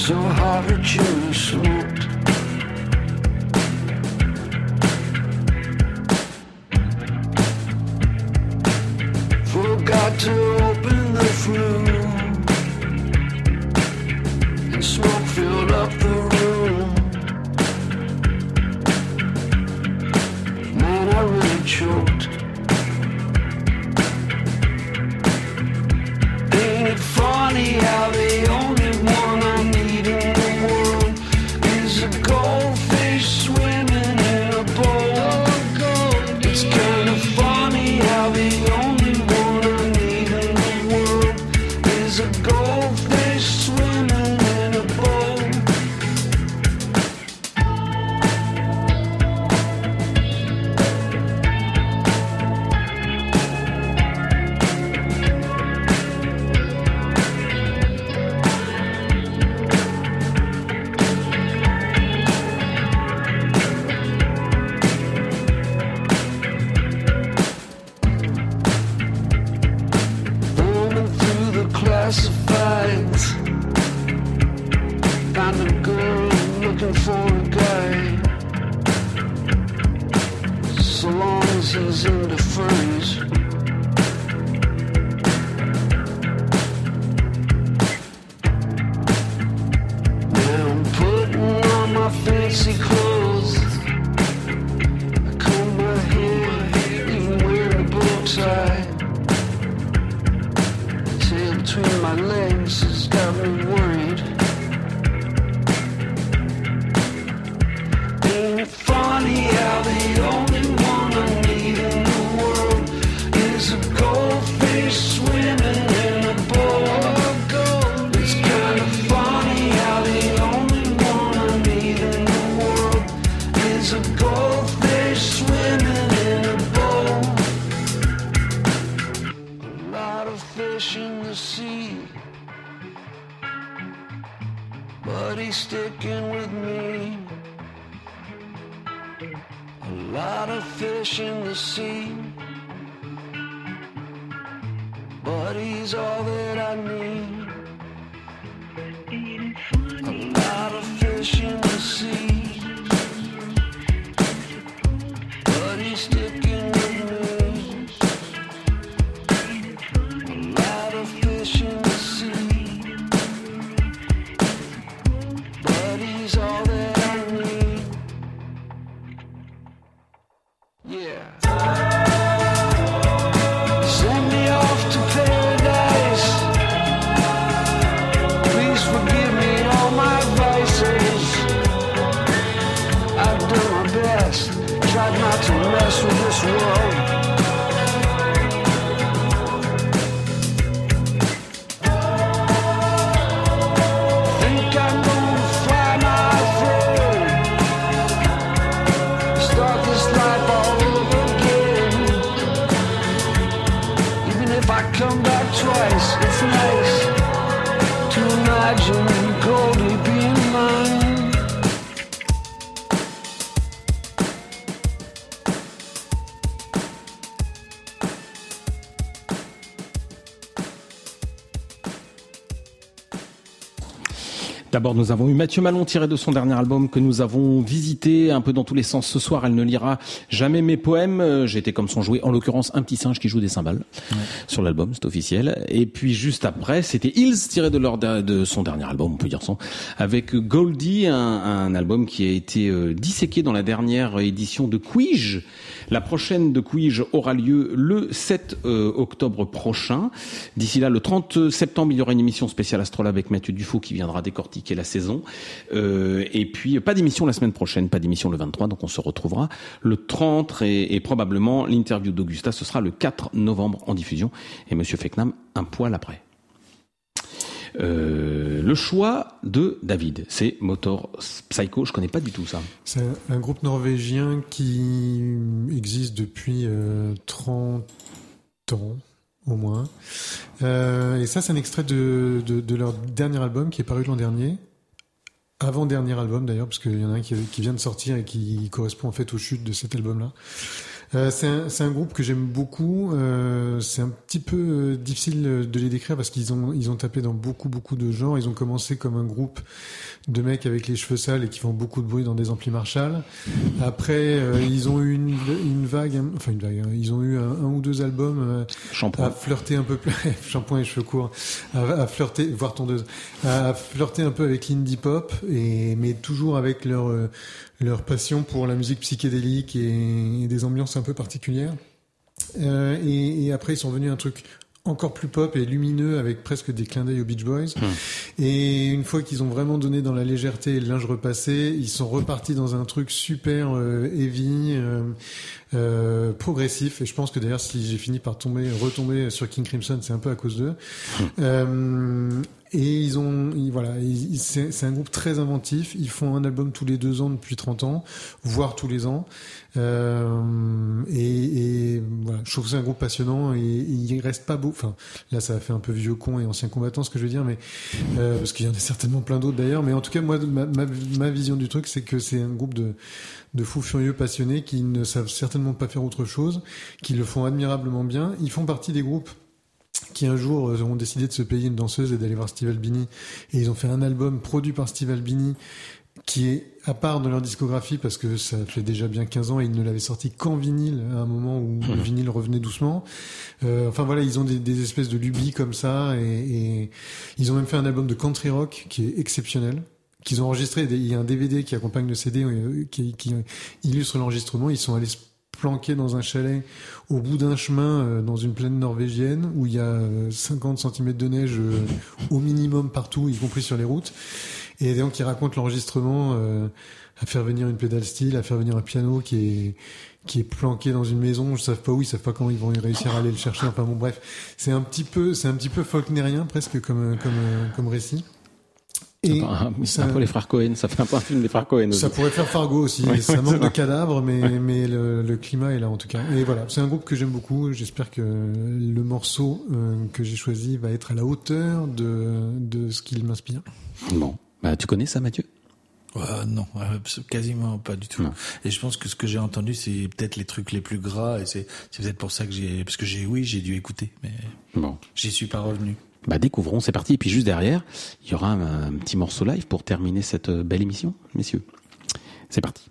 so hard at
choose. Nous avons eu Mathieu Malon tiré de son dernier album que nous avons visité un peu dans tous les sens ce soir. Elle ne lira jamais mes poèmes. Euh, été comme son jouet, en l'occurrence un petit singe qui joue des cymbales sur l'album, c'est officiel. Et puis juste après, c'était Hills tiré de, leur, de son dernier album, on peut dire son, avec Goldie, un, un album qui a été euh, disséqué dans la dernière édition de Quige. La prochaine de Quige aura lieu le 7 euh, octobre prochain. D'ici là, le 30 septembre, il y aura une émission spéciale Astrolabe avec Mathieu Dufaux qui viendra décortiquer la saison. Euh, et puis, pas d'émission la semaine prochaine, pas d'émission le 23, donc on se retrouvera le 30 et, probablement l'interview d'Augusta, ce sera le 4 novembre en diffusion. Et Monsieur Feknam, un poil après. Euh, le choix de David, c'est Motor Psycho. Je connais pas du tout ça.
C'est un, groupe norvégien qui existe depuis euh, 30 ans au moins. Euh, et ça, c'est un extrait de, leur dernier album qui est paru l'an dernier. Avant-dernier album d'ailleurs, parce qu'il y en a un qui vient de sortir et qui correspond en fait aux chutes de cet album-là. Euh, c'est un, un groupe que j'aime beaucoup. Euh, c'est un petit peu euh, difficile de les décrire parce qu'ils ont ils ont tapé dans beaucoup beaucoup de genres. Ils ont commencé comme un groupe de mecs avec les cheveux sales et qui font beaucoup de bruit dans des amplis Marshall. Après, euh, ils ont eu une, une vague, enfin une vague. hein, ils ont eu un, un ou deux albums euh, à flirter un peu plus, shampoing et cheveux courts, à, à flirter, voire tondeuse, à flirter un peu avec l'indie pop et mais toujours avec leur euh, leur passion pour la musique psychédélique et, des ambiances un peu particulières. Euh, et, et après, ils sont venus à un truc encore plus pop et lumineux avec presque des clins d'œil aux Beach Boys. Et une fois qu'ils ont vraiment donné dans la légèreté et le linge repassé, ils sont repartis dans un truc super euh, heavy, euh, euh, progressif. Et je pense que d'ailleurs, si j'ai fini par tomber, retomber sur King Crimson, c'est un peu à cause d'eux. Euh, et ils ont, ils- voilà, c'est un groupe très inventif. Ils font un album tous les deux ans depuis 30 ans, voire tous les ans. Euh, et, et voilà, je trouve que c'est un groupe passionnant et, il reste pas beau. Enfin, là, ça a fait un peu vieux con et ancien combattant, ce que je veux dire, mais euh, parce qu'il y en a certainement plein d'autres d'ailleurs. Mais en tout cas, moi, ma, ma, ma vision du truc, c'est que c'est un groupe de de fous furieux passionnés qui ne savent certainement pas faire autre chose, qui le font admirablement bien. Ils font partie des groupes qui un jour euh, ont décidé de se payer une danseuse et d'aller voir Steve Albini. Et ils ont fait un album produit par Steve Albini qui est à part de leur discographie parce que ça fait déjà bien 15 ans et ils ne l'avaient sorti qu'en vinyle à un moment où le vinyle revenait doucement. Euh, enfin voilà, ils ont des, des espèces de lubies comme ça et, et ils ont même fait un album de country rock qui est exceptionnel qu'ils ont enregistré. Il y a un DVD qui accompagne le CD euh, qui, qui illustre l'enregistrement. Ils sont allés se planquer dans un chalet au bout d'un chemin euh, dans une plaine norvégienne où il y a euh, 50 cm de neige euh, au minimum partout, y compris sur les routes. Et donc ils racontent l'enregistrement euh, à faire venir une pédale style, à faire venir un piano qui est qui est planqué dans une maison, je savent pas où, ils savent pas comment ils vont réussir à aller le chercher. Enfin bon, bref, c'est un petit peu, c'est un petit peu faulknerien presque comme comme comme récit.
Et c'est un peu les frères Cohen, ça fait un peu un film des frères Cohen.
Ça
aussi.
pourrait faire Fargo aussi.
Oui,
ça manque de cadavres, mais, mais le, le climat est là en tout cas. Et voilà, c'est un groupe que j'aime beaucoup. J'espère que le morceau euh, que j'ai choisi va être à la hauteur de, de ce qu'il m'inspire.
Bon, bah, tu connais ça, Mathieu?
Euh, non, euh, quasiment pas du tout. Et je pense que ce que j'ai entendu, c'est peut-être les trucs les plus gras, et c'est peut-être pour ça que j'ai, parce que j'ai, oui, j'ai dû écouter, mais
Bon.
j'y suis pas revenu.
Bah découvrons, c'est parti. Et puis juste derrière, il y aura un, un petit morceau live pour terminer cette euh, belle émission, messieurs. C'est parti.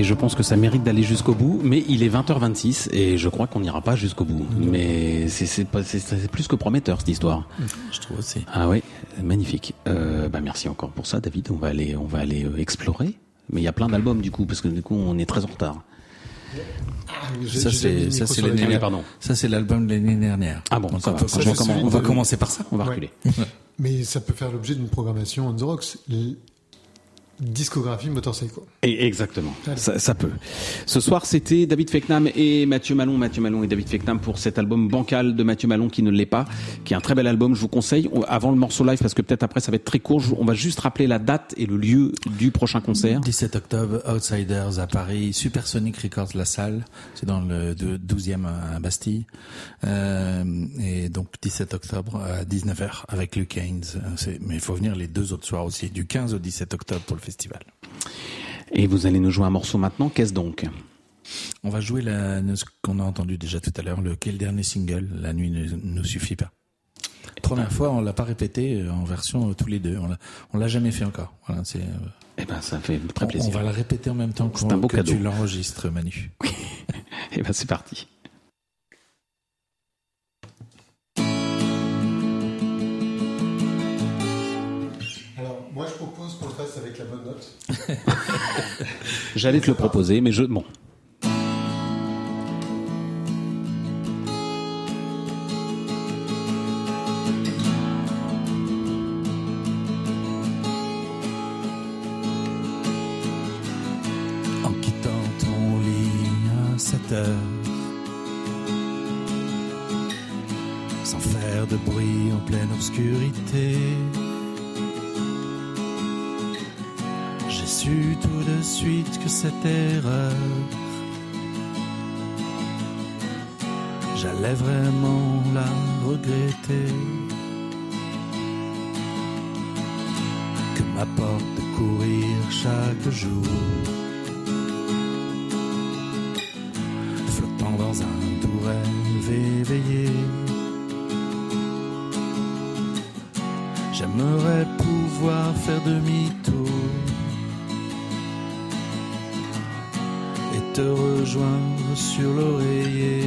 Et je pense que ça mérite d'aller jusqu'au bout, mais il est 20h26 et je crois qu'on n'ira pas jusqu'au bout. Mais c'est plus que prometteur cette histoire.
Je trouve aussi.
Ah oui, magnifique. Euh, bah merci encore pour ça, David. On va aller, on va aller euh, explorer. Mais il y a plein d'albums du coup, parce que du coup on est très en retard.
Ça c'est ça l'année
pardon.
Ça l'album de l'année dernière.
Ah bon,
Donc,
ça
on
va. Ça,
on, va,
celui
on va
de-
commencer par ça.
On va
Ouais.
reculer.
Mais ça peut faire l'objet d'une programmation on the rocks. Discographie Motorcycle.
Et exactement, ça, ça peut. Ce soir, c'était David Feknam et Mathieu Malon. Mathieu Malon et David Feknam pour cet album Bancal de Mathieu Malon qui ne l'est pas, qui est un très bel album. Je vous conseille. On- Avant le morceau live, parce que peut-être après ça va être très court, on va juste rappeler la date et le lieu du prochain concert.
17 octobre, Outsiders à Paris, Supersonic Records La Salle, c'est dans le de- 12e à Bastille. Euh, et donc 17 octobre à 19h avec Luke Haynes. Euh, Mais il faut venir les deux autres soirs aussi, du 15 au 17 octobre pour le festival.
Et vous allez nous jouer un morceau maintenant. Qu'est-ce donc?
On va jouer la, ce qu'on a entendu déjà tout à l'heure, le quel dernier single, La nuit ne nous suffit pas. Première fois, on l'a pas répété euh, en version euh, tous les deux. On l'a, jamais fait encore. Voilà, c'est. euh,
Eh ben, ça fait très
on, on
plaisir.
va la répéter en même temps
un beau
que
cadeau.
tu l'enregistres, Manu.
Eh ben, c'est parti. J'allais te le proposer, mais je bon.
En quittant ton lit à 7 heures, sans faire de bruit en pleine obscurité, tout de suite que cette erreur, j'allais vraiment la regretter. Que m'apporte de courir chaque jour flottant dans un doux rêve éveillé. J'aimerais pouvoir faire demi-tour te rejoindre sur l'oreiller.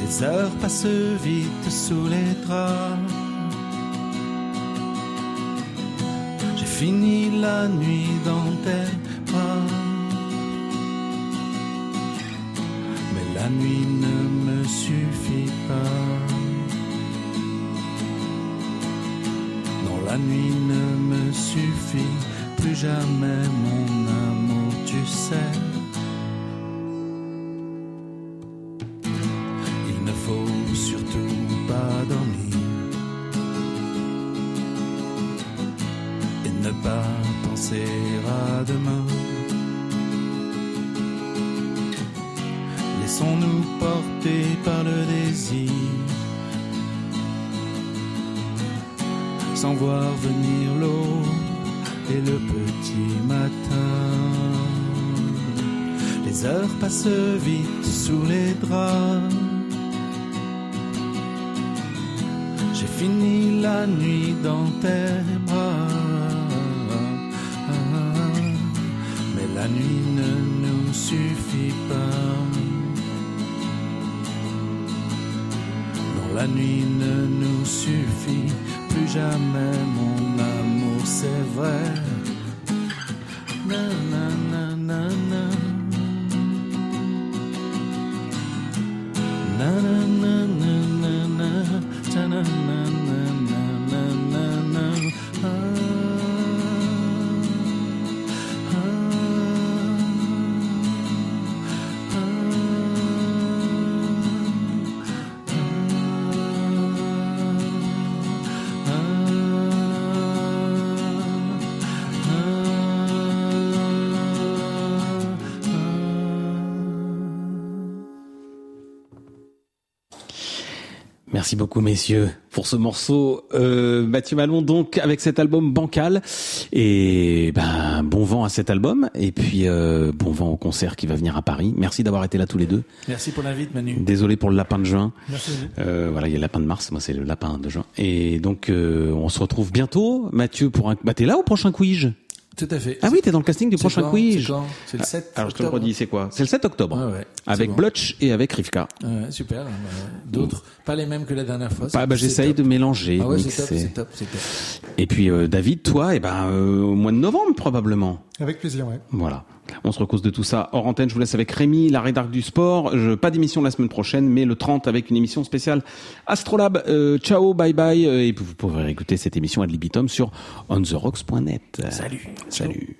Les heures passent vite sous les draps. J'ai fini la nuit dans tes bras. Mais la nuit ne me suffit pas. Non, la nuit ne me suffit jamais, mon amour, tu sais. Il ne faut surtout pas dormir. et ne pas penser à demain. Laissons-nous porter par le désir, sans voir venir l'eau et le petit matin. Les heures passent vite sous les draps. J'ai fini la nuit dans tes bras. Mais la nuit ne nous suffit pas. Non, la nuit ne nous suffit plus jamais, mon amour, c'est vrai. Na, na, na, na,
Merci beaucoup, messieurs, pour ce morceau. Euh, Mathieu Malon, donc, avec cet album Bancal. Et ben, bon vent à cet album. Et puis, euh, bon vent au concert qui va venir à Paris. Merci d'avoir été là tous les deux.
Merci pour l'invite, Manu.
Désolé pour le lapin de juin.
Merci.
Euh, voilà, il y a le lapin de mars, moi c'est le lapin de juin. Et donc, euh, on se retrouve bientôt, Mathieu, pour un... Bah, t'es là au prochain quiz?
Tout à fait.
Ah oui, t'es dans le casting du prochain
quand
quiz.
C'est le 7
Ah, Alors, je te le redis, c'est quoi C'est le 7 octobre.
Ouais, ouais,
avec
bon.
Blotch et avec Rivka.
Ouais, super. euh, D'autres, pas les mêmes que la dernière fois.
Bah, bah, j'essaye de mélanger.
Ah ouais, c'est top, c'est top, c'est top.
Et puis, euh, David, toi, eh ben, euh, au mois de novembre, probablement.
Avec plaisir, ouais.
Voilà. On se recose de tout ça. Hors antenne, je vous laisse avec Rémi, la rédac du sport. Je, pas d'émission la semaine prochaine, mais le 30 avec une émission spéciale Astrolab. Euh, ciao, bye bye. Euh, Et vous pourrez écouter cette émission ad libitum sur ontherocks.net.
Salut.
Salut.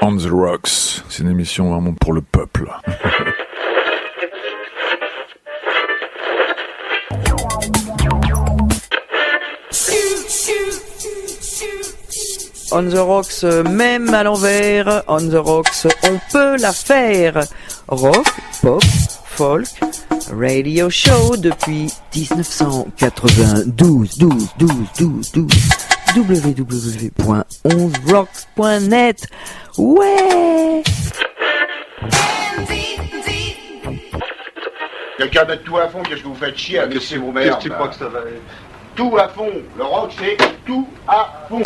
On the Rocks, c'est une émission vraiment pour le peuple.
On the Rocks, euh, même à l'envers, On the Rocks, on peut la faire. Rock, pop, folk, radio show depuis 1992, 12, 12, 12, 12. www.11rocks.net. Ouais!
Quelqu'un mettre tout à fond, qu'est-ce que vous faites chier à laisser vos mères
Qu'est-ce que tu crois que ça va
Tout à fond. Le rock, c'est tout à fond.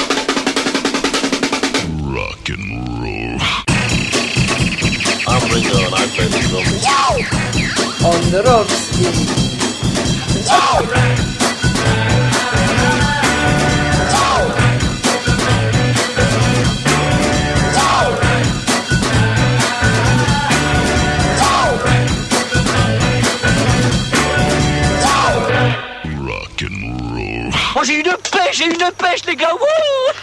Rock and roll.
I'm Ringo and I play the drums.
On the Rocks.
Rock and roll.
Oh, j'ai une pêche, j'ai une pêche, les gars. Wouh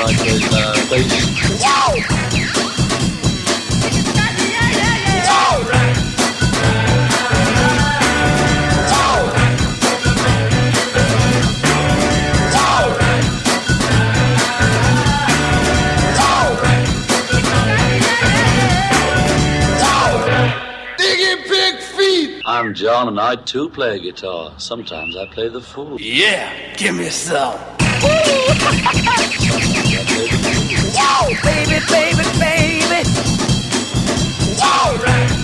I'm Paul and I play uh, bass. I'm John and I too play guitar. Sometimes I play the fool.
Yeah, give me some.
Yo, baby, baby,
baby. All
right.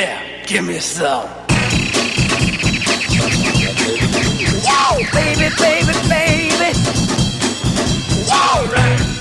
Yeah, give me some. Whoa, baby,
baby, baby. Whoa, right.